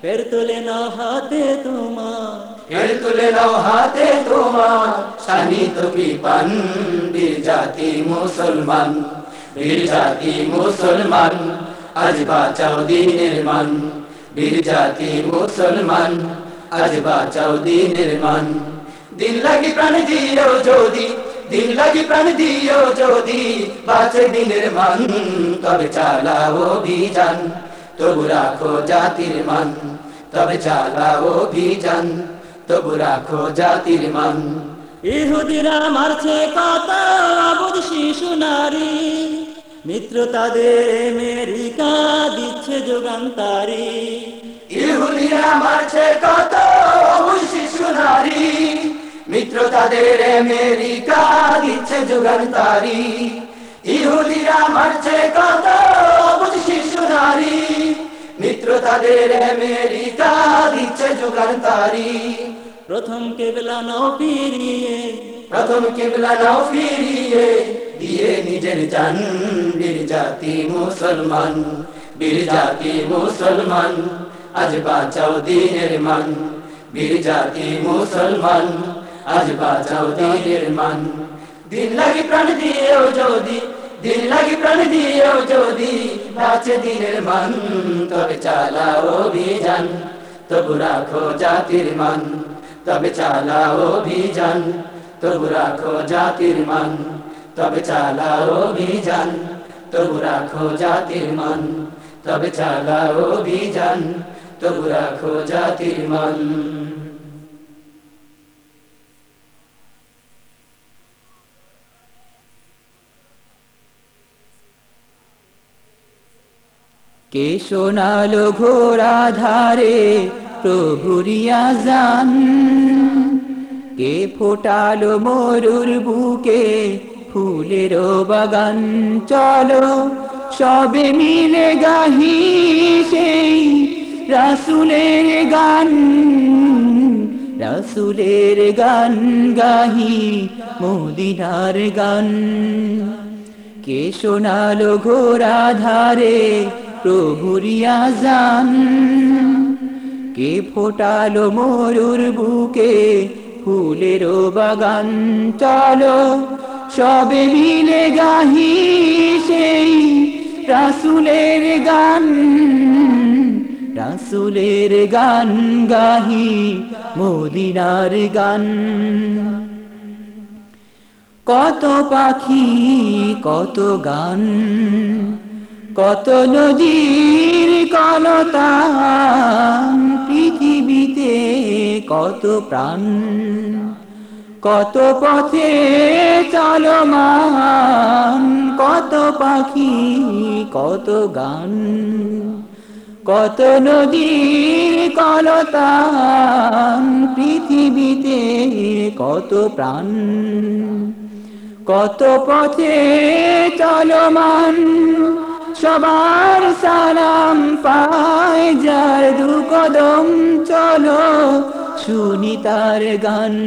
ফের তোলে না হাতে তোমার। ফের তুলে নাও হাতে তোমার। শানিত বিপান বীর জাতি মুসলমান বীর জাতি মুসলমান আজ বাঁচাও দিনের মান। বীর জাতি মুসলমান, আজ বাঁচাও দিনের মান। দিন লাগি প্রাণ দিও যদি, দিন লাগি প্রাণ দিও যদি, বাঁচে দিনের মান, তবে চালাও অভিযান, তবু রাখো জাতির মান, তবে চালাও অভিযান, তবু রাখো জাতির মান। ইহুদিরা মারছে কত শিশু নারী। মিত্র তাদের আমেরিকা দিচ্ছে যোগান্তারি ইহুদিরা মারছে কত শিশু নারী। মিত্র তাদের আমেরিকা দিচ্ছে যুগান্তারি ইহুদিরা মারছে কত শিশু নারী। মিত্র তাদের আমেরিকা দিচ্ছে যুগান্তারি প্রথম কেবলা নও ফিরিয়ে। প্রথম কেবলা নাও ফিরিয়ে। দিয়ে নিজের জান বীর জাতি মুসলমান বীর জাতি মুসলমান আজ বাঁচাও দিনের মান বীর জাতি মুসলমান আজ বাঁচাও দিনের মান দিন লাগি প্রাণ দিয়েও যদি দিন লাগি প্রাণ দিয়েও যদি বাঁচে দিনের মান তবে চালাও অভিযান তবু রাখো জাতির মান তবে চালাও অভিযান তবু রাখো জাতির মান তবে চালাও অভিযান, তবু রাখো জাতির মান। তবে চালাও অভিযান, তবু রাখো জাতির মান। কে শোনালো ঘোড়া ধারে প্রভুরিয়া জান কে ফোটালো মরুর বুকে ফুলের বাগান, চলো সবে মিলে গাহি সেই রাসুলের গান। রাসুলের গান গাহি মদিনার গান। কে শোনালো ঘোরা ধারে প্রভুরিয়া জান কে ফোটালো মরুর বুকে ফুলের বাগান? চলো সবে মিলে গাহি সেই রাসুলের গান রাসুলের গান গাহি মদিনার গান। কত পাখি, কত গান, কত নদীর কলতান, পৃথিবীতে কত প্রাণ। কত পথে চলমান কত পাখি, কত গান? কত নদীর কলতান? পৃথিবীতে কত প্রাণ? কত পথে চলমান সবার সালাম পায় যার দু কদম চলো, শুনি তার গান।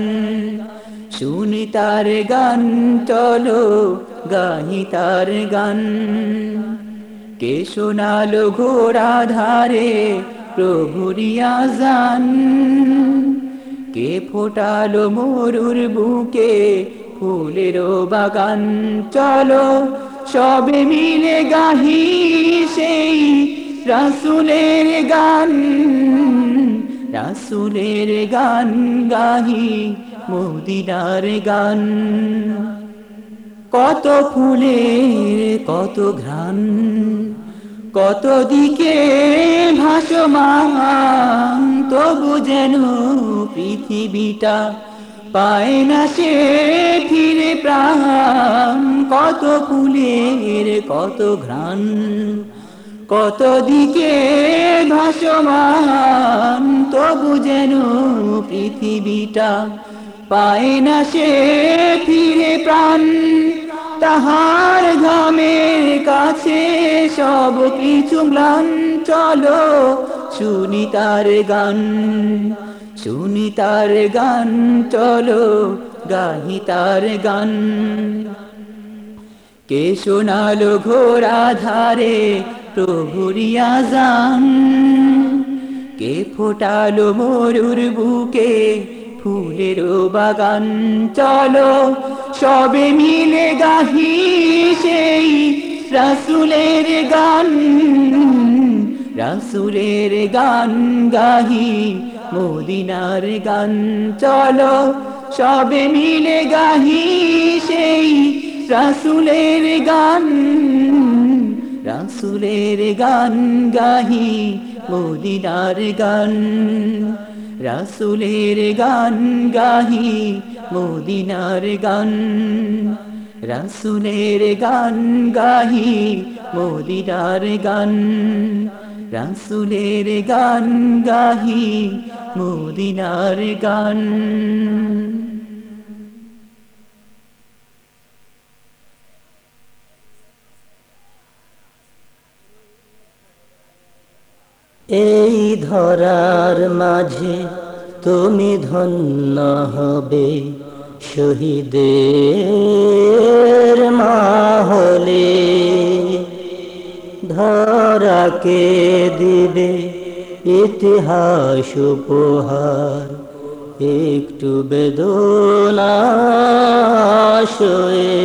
শুনি তার গান, চলো গাহি তার গান। কে শোনালো ঘোড়া ধারে প্রভুরিয়া জান কে ফোটালো মরুর বুকে ফুলের বাগান? চলো সবে মিলে গাহি সেই রাসুলের গান। রাসুলের গান গাহি মদিনার গান। কত ফুলের, কত ঘ্রাণ, কত দিকে ভাসমান, তবু যেন পৃথিবীটা পায় না সে ফিরে প্রাণ। কত ফুলের, কত ঘ্রাণ, কত দিকে ভাসমান, তবু যেন পৃথিবীটা পায় না সে ফিরে প্রাণ। তাহার ঘামের কাছে সব কিছু ম্লান। চলো, শুনি তার গান, শুনি তার গান, চলো, গাহি তার গান। কে শোনালো ঘোরা ধারে প্রভুরিয়া যান কে ফোটালো মরুর বুকে ফুলের বাগান, চলো সবে মিলে গাহি সেই রাসুলের গান। রাসুলের গান গাহি, মদিনার গান, চলো সবে মিলে গাহি সেই রাসুলের গান। রাসুলের গান গাহি, মদিনার গান। রাসুলের গান গাহি, মদিনার গান। রাসুলের গান গাহি, মদিনার গান। রাসুলের গান গাহি, মদিনার গান। এই ধরার মাঝে তুমি ধন্য হবে। শহীদের মাহলে ধরাকে দিবে ইতিহাস উপহার। একটু বেদনা সয়ে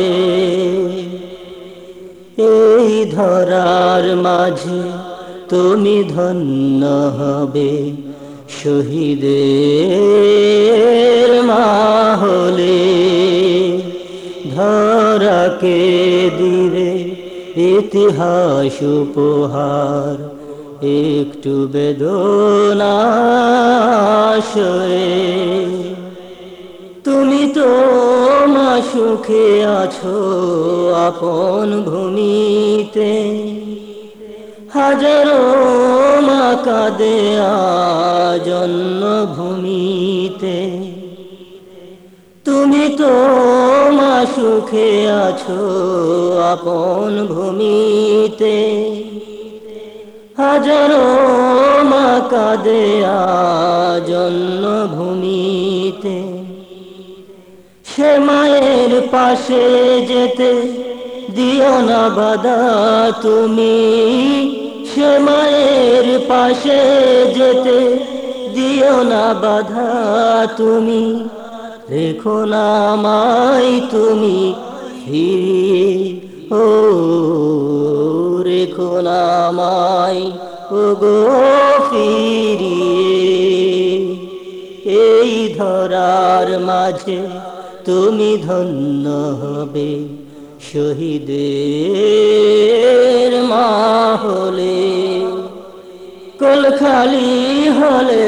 এই ধরার মাঝে তুমি ধন্য হবে শহীদের মাহলে। ধরাকে দিবে ইতিহাস উপহার, একটু বেদনা সয়ে তুমি তো মা সুখে আছো আপন ভূমিতে। হাজারো মা কাঁদে জন্মভূমিতে। তুমি তো মা সুখে আছো আপন ভূমিতে। হাজারো মা কাঁদে জন্মভূমিতে। সে মায়ের পাশে যেতে দিও না বাধা তুমি সে পাশে যেতে। দিও না বাধা তুমি, রেখো না মাই তুমি ফিরিয়ে। ও রেখো না মাই ও গো ফিরিয়ে। এই ধরার মাঝে তুমি ধন্য হবে। শহীদের মা হলে কল খালি হলে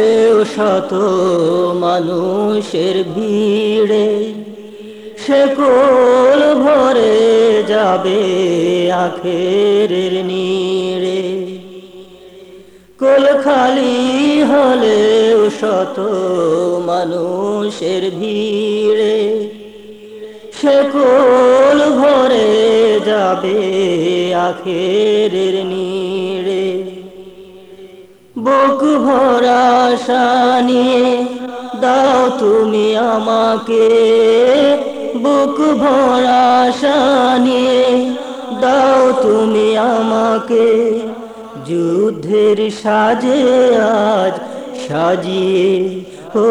শত মানুষের ভিড়ে, সে কোল ভরে যাবে আখের নীড়ে। কোল খালি হলে শত মানুষের ভিড়ে সে ভরে যাবে আখের নীড়ে। বুক ভরা নিয়ে দাও তুমি আমাকে। বুক ভরা নিয়ে দাও তুমি আমাকে। যুদ্ধের সাজে আজ সাজিয়ে, ও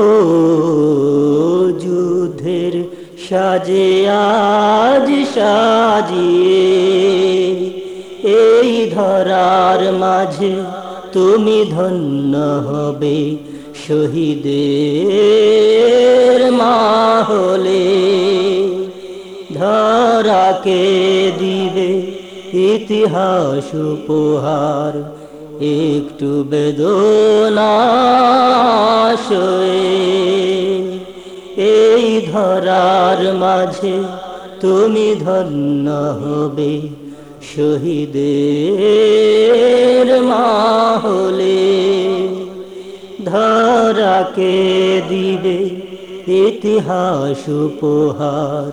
যুদ্ধের সাজে আজ সাজিয়ে এই ধরার মাঝে তুমি ধন্য হবে শহীদের মা হলে ধরাকে দিবে ইতিহাস উপহার, একটু বেদনা সয়ে এই ধরার মাঝে তুমি ধন্য হবে শহীদের মা হলে ধরাকে দিবে ইতিহাস উপহার,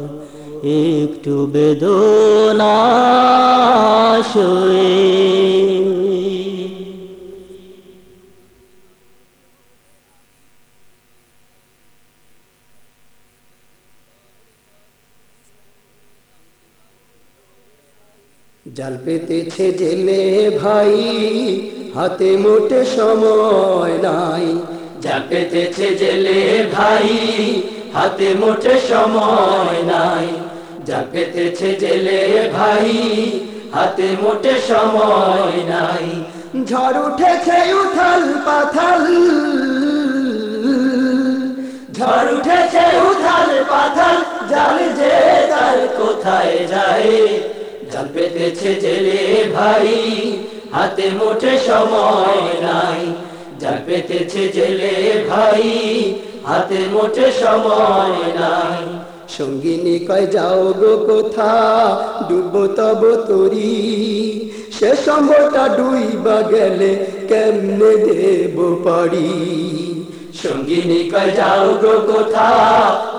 একটু বেদনা সয়ে জাল পেতেছে জেলে ভাই, হাতে মোটে সময় নাই। জাল পেতেছে জেলে ভাই, হাতে মোটে সময় নাই। জাল পেতেছে জেলে ভাই, হাতে মোটে সময় নাই। ঝড় উঠেছে উথাল পাথাল, ঝড় উঠেছে উথাল পাথাল, জাল যে তার কোথায় যায়? জাল পেতেছে জেলে ভাই। হাতে মোটে সময় নাই। জাল পেতেছে জেলে ভাই হাতে মোটে সময় নাই। সঙ্গিনী কয় যাও গো কোথা ডুবো তব তরি। সে সম্বরটা ডুইবা গেলে কেমনে দেব পারি? সঙ্গিনী কয় যাও গো কোথা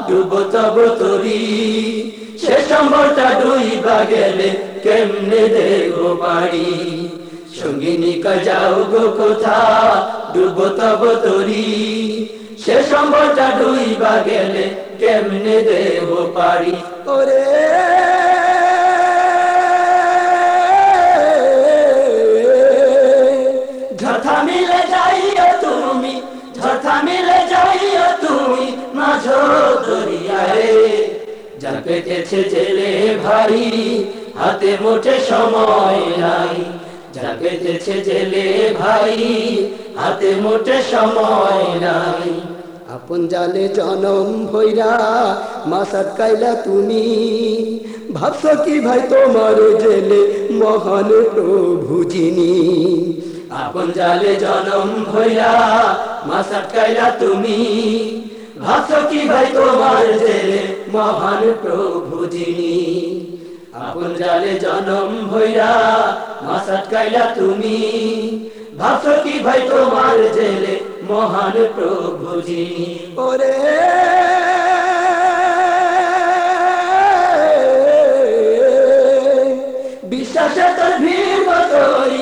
ডুবো তব তরি। সে সম্বরটা ডুইবা গেলে কেমনে দেব পারি সঙ্গিনী কয় যাও গো কোথা ডুবো তব তরি। সে সম্বরটা ডুইবা গেলে কেমনে দেব পারি ওরে ঝথা মিলে যাইও তুমি, ঝথা মিলে যাইও তুমি, মাঝো দরিয়ায়। যা পেতেছে জেলে ভাই হাতে মোটে সময় নাই। যা পেতেছে জেলে ভাই হাতে মোটে সময় নাই। আপন জালে জনম ভৈরা মাসাত কাইলা তুমি। ভাবছ কি ভাই তোমার জেলে মহান প্রভু যিনি? আপন জালে জনম ভইয়া মাসাট কাইলা তুমি। ভাবছ কি ভাই তোমার জেলে মহান প্রভু যিনি, আপন জালে জনম ভইয়া মাসাট কাইলা তুমি। ভাবছ কি ভাই তোমার জেলে মহান প্রভু যিনি? ওরে বিশ্বাসে তোর ভিড় মতোই,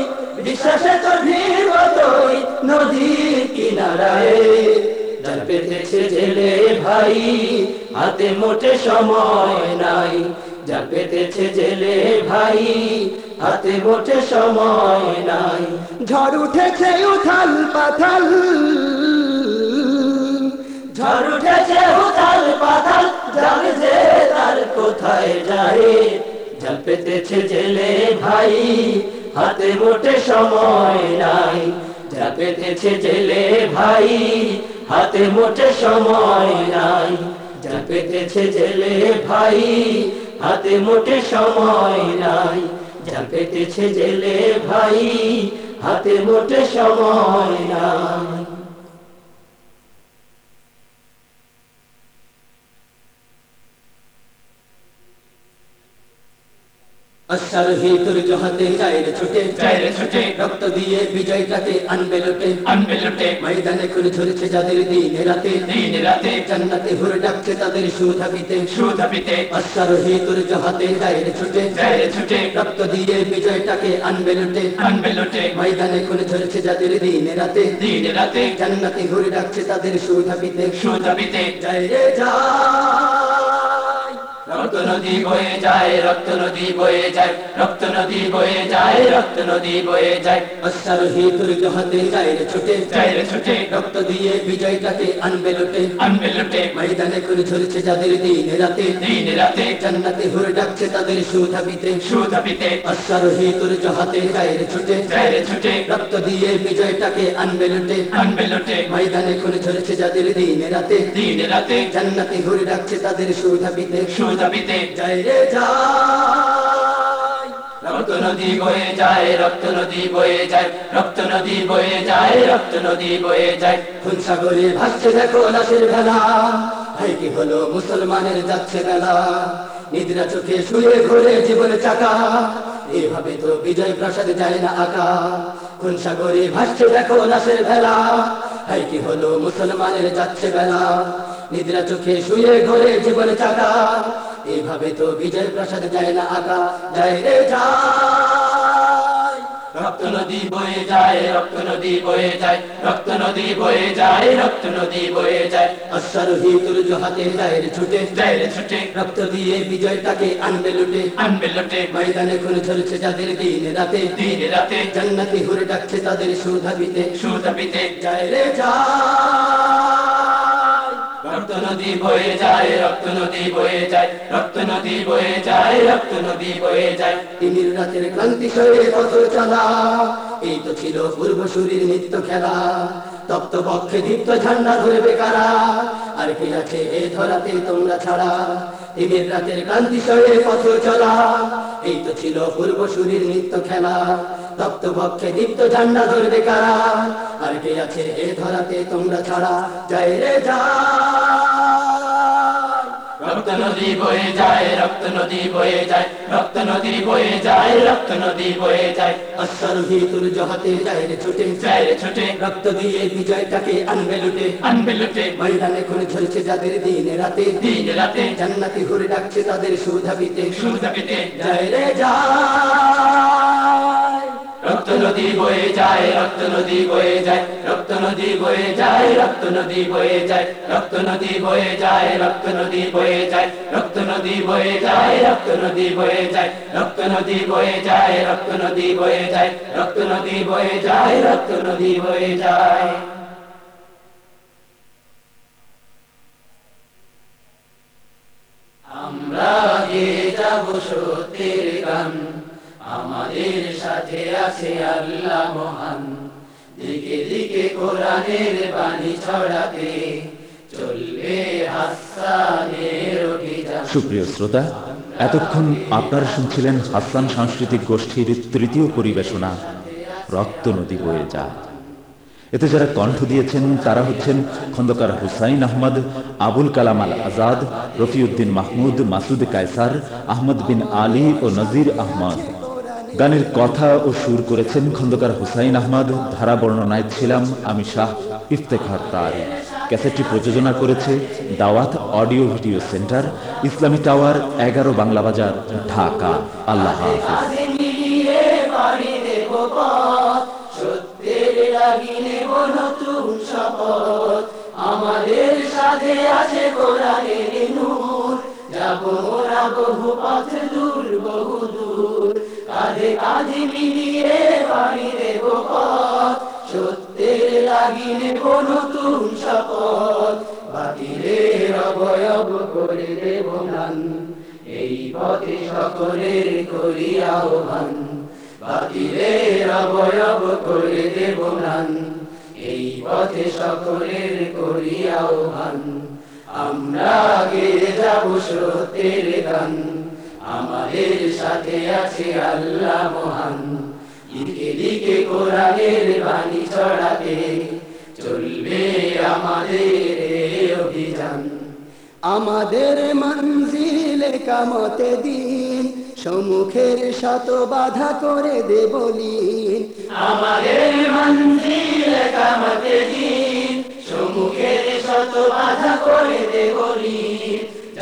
বিশ্বাসে তোর ভিড় মতোই, নদীর কিনারায়। পেতেছে জেলে ভাই, হাতে মোটে সময় নাই। জল পেতেছে জেলে ভাই, হাতে মোটে সময় নাই। ঝড় উঠেছে উথাল পাথাল, ঝড় উঠেছে উথাল পাথাল জাল যে তার কোথায় যায়। জল পেতেছে জেলে ভাই, হাতে মোটে সময় নাই। জল পেতেছে জেলে ভাই হাতে মোটে সময় নাই। যা পেতেছে জেলে ভাই, হাতে মোটে সময় নাই। যা পেতেছে জেলে ভাই, হাতে মোটে সময় নাই। আশার হেতুর জহাতে যায় রে ছুটে যায় রে ছুটে। রক্ত দিয়ে বিজয়টাকে আনবে লোটে। আনবে লুটে। ময়দানে খুন ঝরছে যাদের দিনে রাতে। দিন রাতে। জান্নাতে হুর ডাকছে তাদের সুধাবিতে সুধাপিতে। আশার হেতুর জহাতে যায় রে ছুটে। যায় রে ছুটে। রক্ত দিয়ে বিজয়টাকে আনবে লোটে। আনবে লুটে। ময়দানে খুন ঝরছে যাদের দিনে রাতে। দিন রাতে। জান্নাতে হুর ডাকছে তাদের সুধাবিতে সুধাপিতে। যায় রে যায় রক্ত নদী বয়ে যায় রক্ত নদী বয়ে যায় রক্ত নদী বয়ে যায় রক্ত নদী বয়ে যায়। অশ্বারোহী দুর্গ হাতে ছুটে ছুটে। রক্ত দিয়ে বিজয়টাকে আনবে লুটে আনবে লুটে। ময়দানে করে ঝরছে যাদের দিন রাতে দিন রাতে। জান্নাতে হুরে ডাকছে তাদের সুধাবিতে সুধাপিতে অশ্বারোহী দুর্গ হাতে ছুটে ছুটে, রক্ত দিয়ে বিজয়টাকে আনবে আনবে ময়দানে করে ঝরছে যাদের দিন রাতে দিন রাতে। জান্নাতে ডাকছে তাদের সুধাবিতে সুধাপিতে যায় রে রক্ত নদী বয়ে যায়, রক্ত নদী বয়ে যায়, রক্ত নদী বয়ে যায়, রক্ত নদী বয়ে যায়। কোন সাগরে ভাসছে দেখো লাশের ভেলা ভাই কি হলো মুসলমানের যাচ্ছে বেলা? নিদ্রা চোখে শুয়ে ঘুরে জীবন চাকা, এভাবে তো বিজয় প্রাসাদ যায় না আকা। কোন সাগরে ভাসছে দেখো লাশের ভেলা ভাই কি হলো মুসলমানের যাচ্ছে বেলা? নিদ্রা চোখে শুয়ে ঘুরে জীবন চাকা এভাবে তো বিজয় প্রাসাদ যায় না আকা যায় রে যায়। রক্ত নদী বয়ে যায়, রক্ত নদী বয়ে যায়, রক্ত নদী বয়ে যায়, রক্ত নদী বয়ে যায়। অশ্বারোহী তুর্য হাতে যায় ছুটে যায় ছুটে। রক্ত দিয়ে বিজয়টাকে আনবে লুটে আনবে লুটে। ময়দানে খুন ঝরছে যাদের দিন রাতে দিন রাতে। জান্নাতি হুরে ডাকছে তাদের সুধাবিতে সুধাপিতে যায় রে যায়। রক্ত নদী বয়ে যায় রক্ত নদী বয়ে যায় রক্ত নদী বয়ে যায় রক্ত নদী বয়ে যায়। তিমির রাতের ক্লান্তি সয়ে পথ চলা, এই তো ছিল পূর্বসূরির নিত্য খেলা। তপ্ত পক্ষে দীপ্ত ঝান্ডা ধরবে কারা আর কি আছে এ ধরাতে তোমরা ছাড়া? তিমির রাতের ক্লান্তি সয়ে পথ চলা, এই তো ছিল পূর্বসূরির নিত্য খেলা। তপ্ত পক্ষে দীপ্ত ঝান্ডা ধরবে কারা আর কি আছে এ ধরাতে তোমরা ছাড়া? যায় রে যায় রক্ত নদী বয়ে যায়, রক্ত নদী বয়ে যায়, রক্ত নদী বয়ে যায়, রক্ত নদী বয়ে যায়। অশ্বারোহী তুর্য হাতে যায় রে, ছুটে যায় রে, ছুটে। রক্ত দিয়ে বিজয়টাকে আনবে লুটে আনবে লুটে। ময়দানে খুনে ঝরছে যাদের দিন রাতে দিন রাতে। জান্নাতি ঘুরে ডাকছে তাদের সুধাবিতে সুধাপিতে যায় রে যায় রক্ত নদী বয়ে যায় রক্ত নদী বয়ে যায় রক্ত নদী বয়ে যায় রক্ত নদী বয়ে যায় রক্ত নদী বয়ে যায় রক্ত নদী বয়ে যায় রক্ত নদী বয়ে যায় রক্ত নদী বয়ে যায় রক্ত নদী বয়ে যায় রক্ত নদী বয়ে যায় রক্ত নদী বয়ে যায় রক্ত নদী বয়ে যায় আমরা গিয়ে যাব সত্যের গান আমাদের সাথে আছে আল্লাহ মহান। দিকে দিকে কোরআনের বাণী ছড়াতে চলবে হাসানের সুপ্রিয় শ্রোতা, এতক্ষণ আপনারা শুনছিলেন হাসান সাংস্কৃতিক গোষ্ঠীর তৃতীয় পরিবেশনা, রক্ত নদী বয়ে যায় এতে যারা কণ্ঠ দিয়েছেন, তারা হচ্ছেন খন্দকার হুসাইন আহমদ, আবুল কালাম আল আজাদ রফিউদ্দিন মাহমুদ, মাসুদ কায়সার, আহমদ বিন আলী ও নজির আহমদ। গানের কথা ও সুর করেছেন খন্দকার হুসাইন আহমদ ধারা বর্ণনায় ছিলাম আমি শাহ ইফতেখার তারি। ক্যাসেটটি প্রযোজনা করেছে Dawat audio video centre, Islami tower, এগারো বাংলা বাজার, ঢাকা। আল্লাহ আমাদের সাথে আছে কোরআনের নূর, যাব বহু পথ দূর, বহু দূর। কাঁধে কাঁধে মিলিয়ে পাড়ি দেব পথ সত্যের লাগি নেব নতুন শপথ। বাতিলের অবয়ব করে দেব নান এই পথে সকলের করি আহ্বান। বাতিলের অবয়ব করে দেব নান এই পথে সকলের করি আহ্বান। আমরা আগে যাব সত্যের গান। আমাদের সাথে আছে আল্লাহ মহান। দিকে দিকে কোরআনের বাণী ছড়াতে চলবে আমাদের অভিযান। আমাদের মঞ্জিলে কামতে দিন সম্মুখের শত বাধা করে দেবলীন আমাদের মঞ্জিল কামতে দিন সম্মুখের শত বাধা করে দে বলি।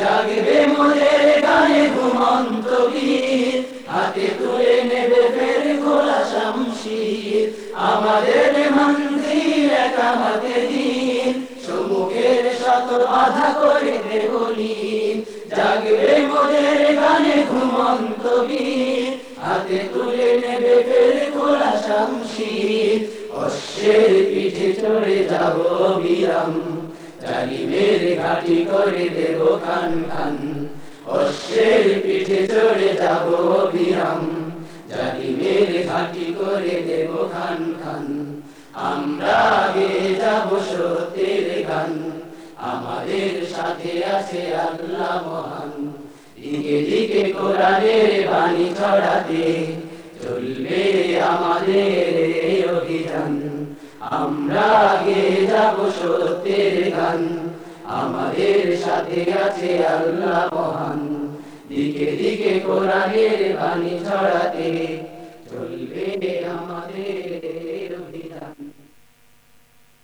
জাগবে মনের গানে ঘুমন্ত বীর হাতে তুলে নেবে ফের খোলা শামশির আমাদের মন্দির একা হাতে দিন, সম্মুখের শত বাধা করে দেবলি জাগবে মনের গানে ঘুমন্ত বীর হাতে তুলে নেবে ফের খোলা শামশির অশ্বের পিঠে চড়ে যাব বিরাম। জালিমের ঘাটি করে দেব খান খান অশ্বের পিঠে চড়ে যাব বিরাম জালিমের ঘাটি করে দেব খান খান আমরা গে যাব সত্যের গান। আমাদের সাথে আছে আল্লাহ মহান। দিকে দিকে কোরআনের বাণী ছড়াতে চলবে আমাদের অভিযান। আমরা গে যাব সত্যের গান। আমাদের সাথে আছে আল্লাহ মহান। দিকে দিকে কোরআনের বাণী ছড়াতে চলবে আমাদের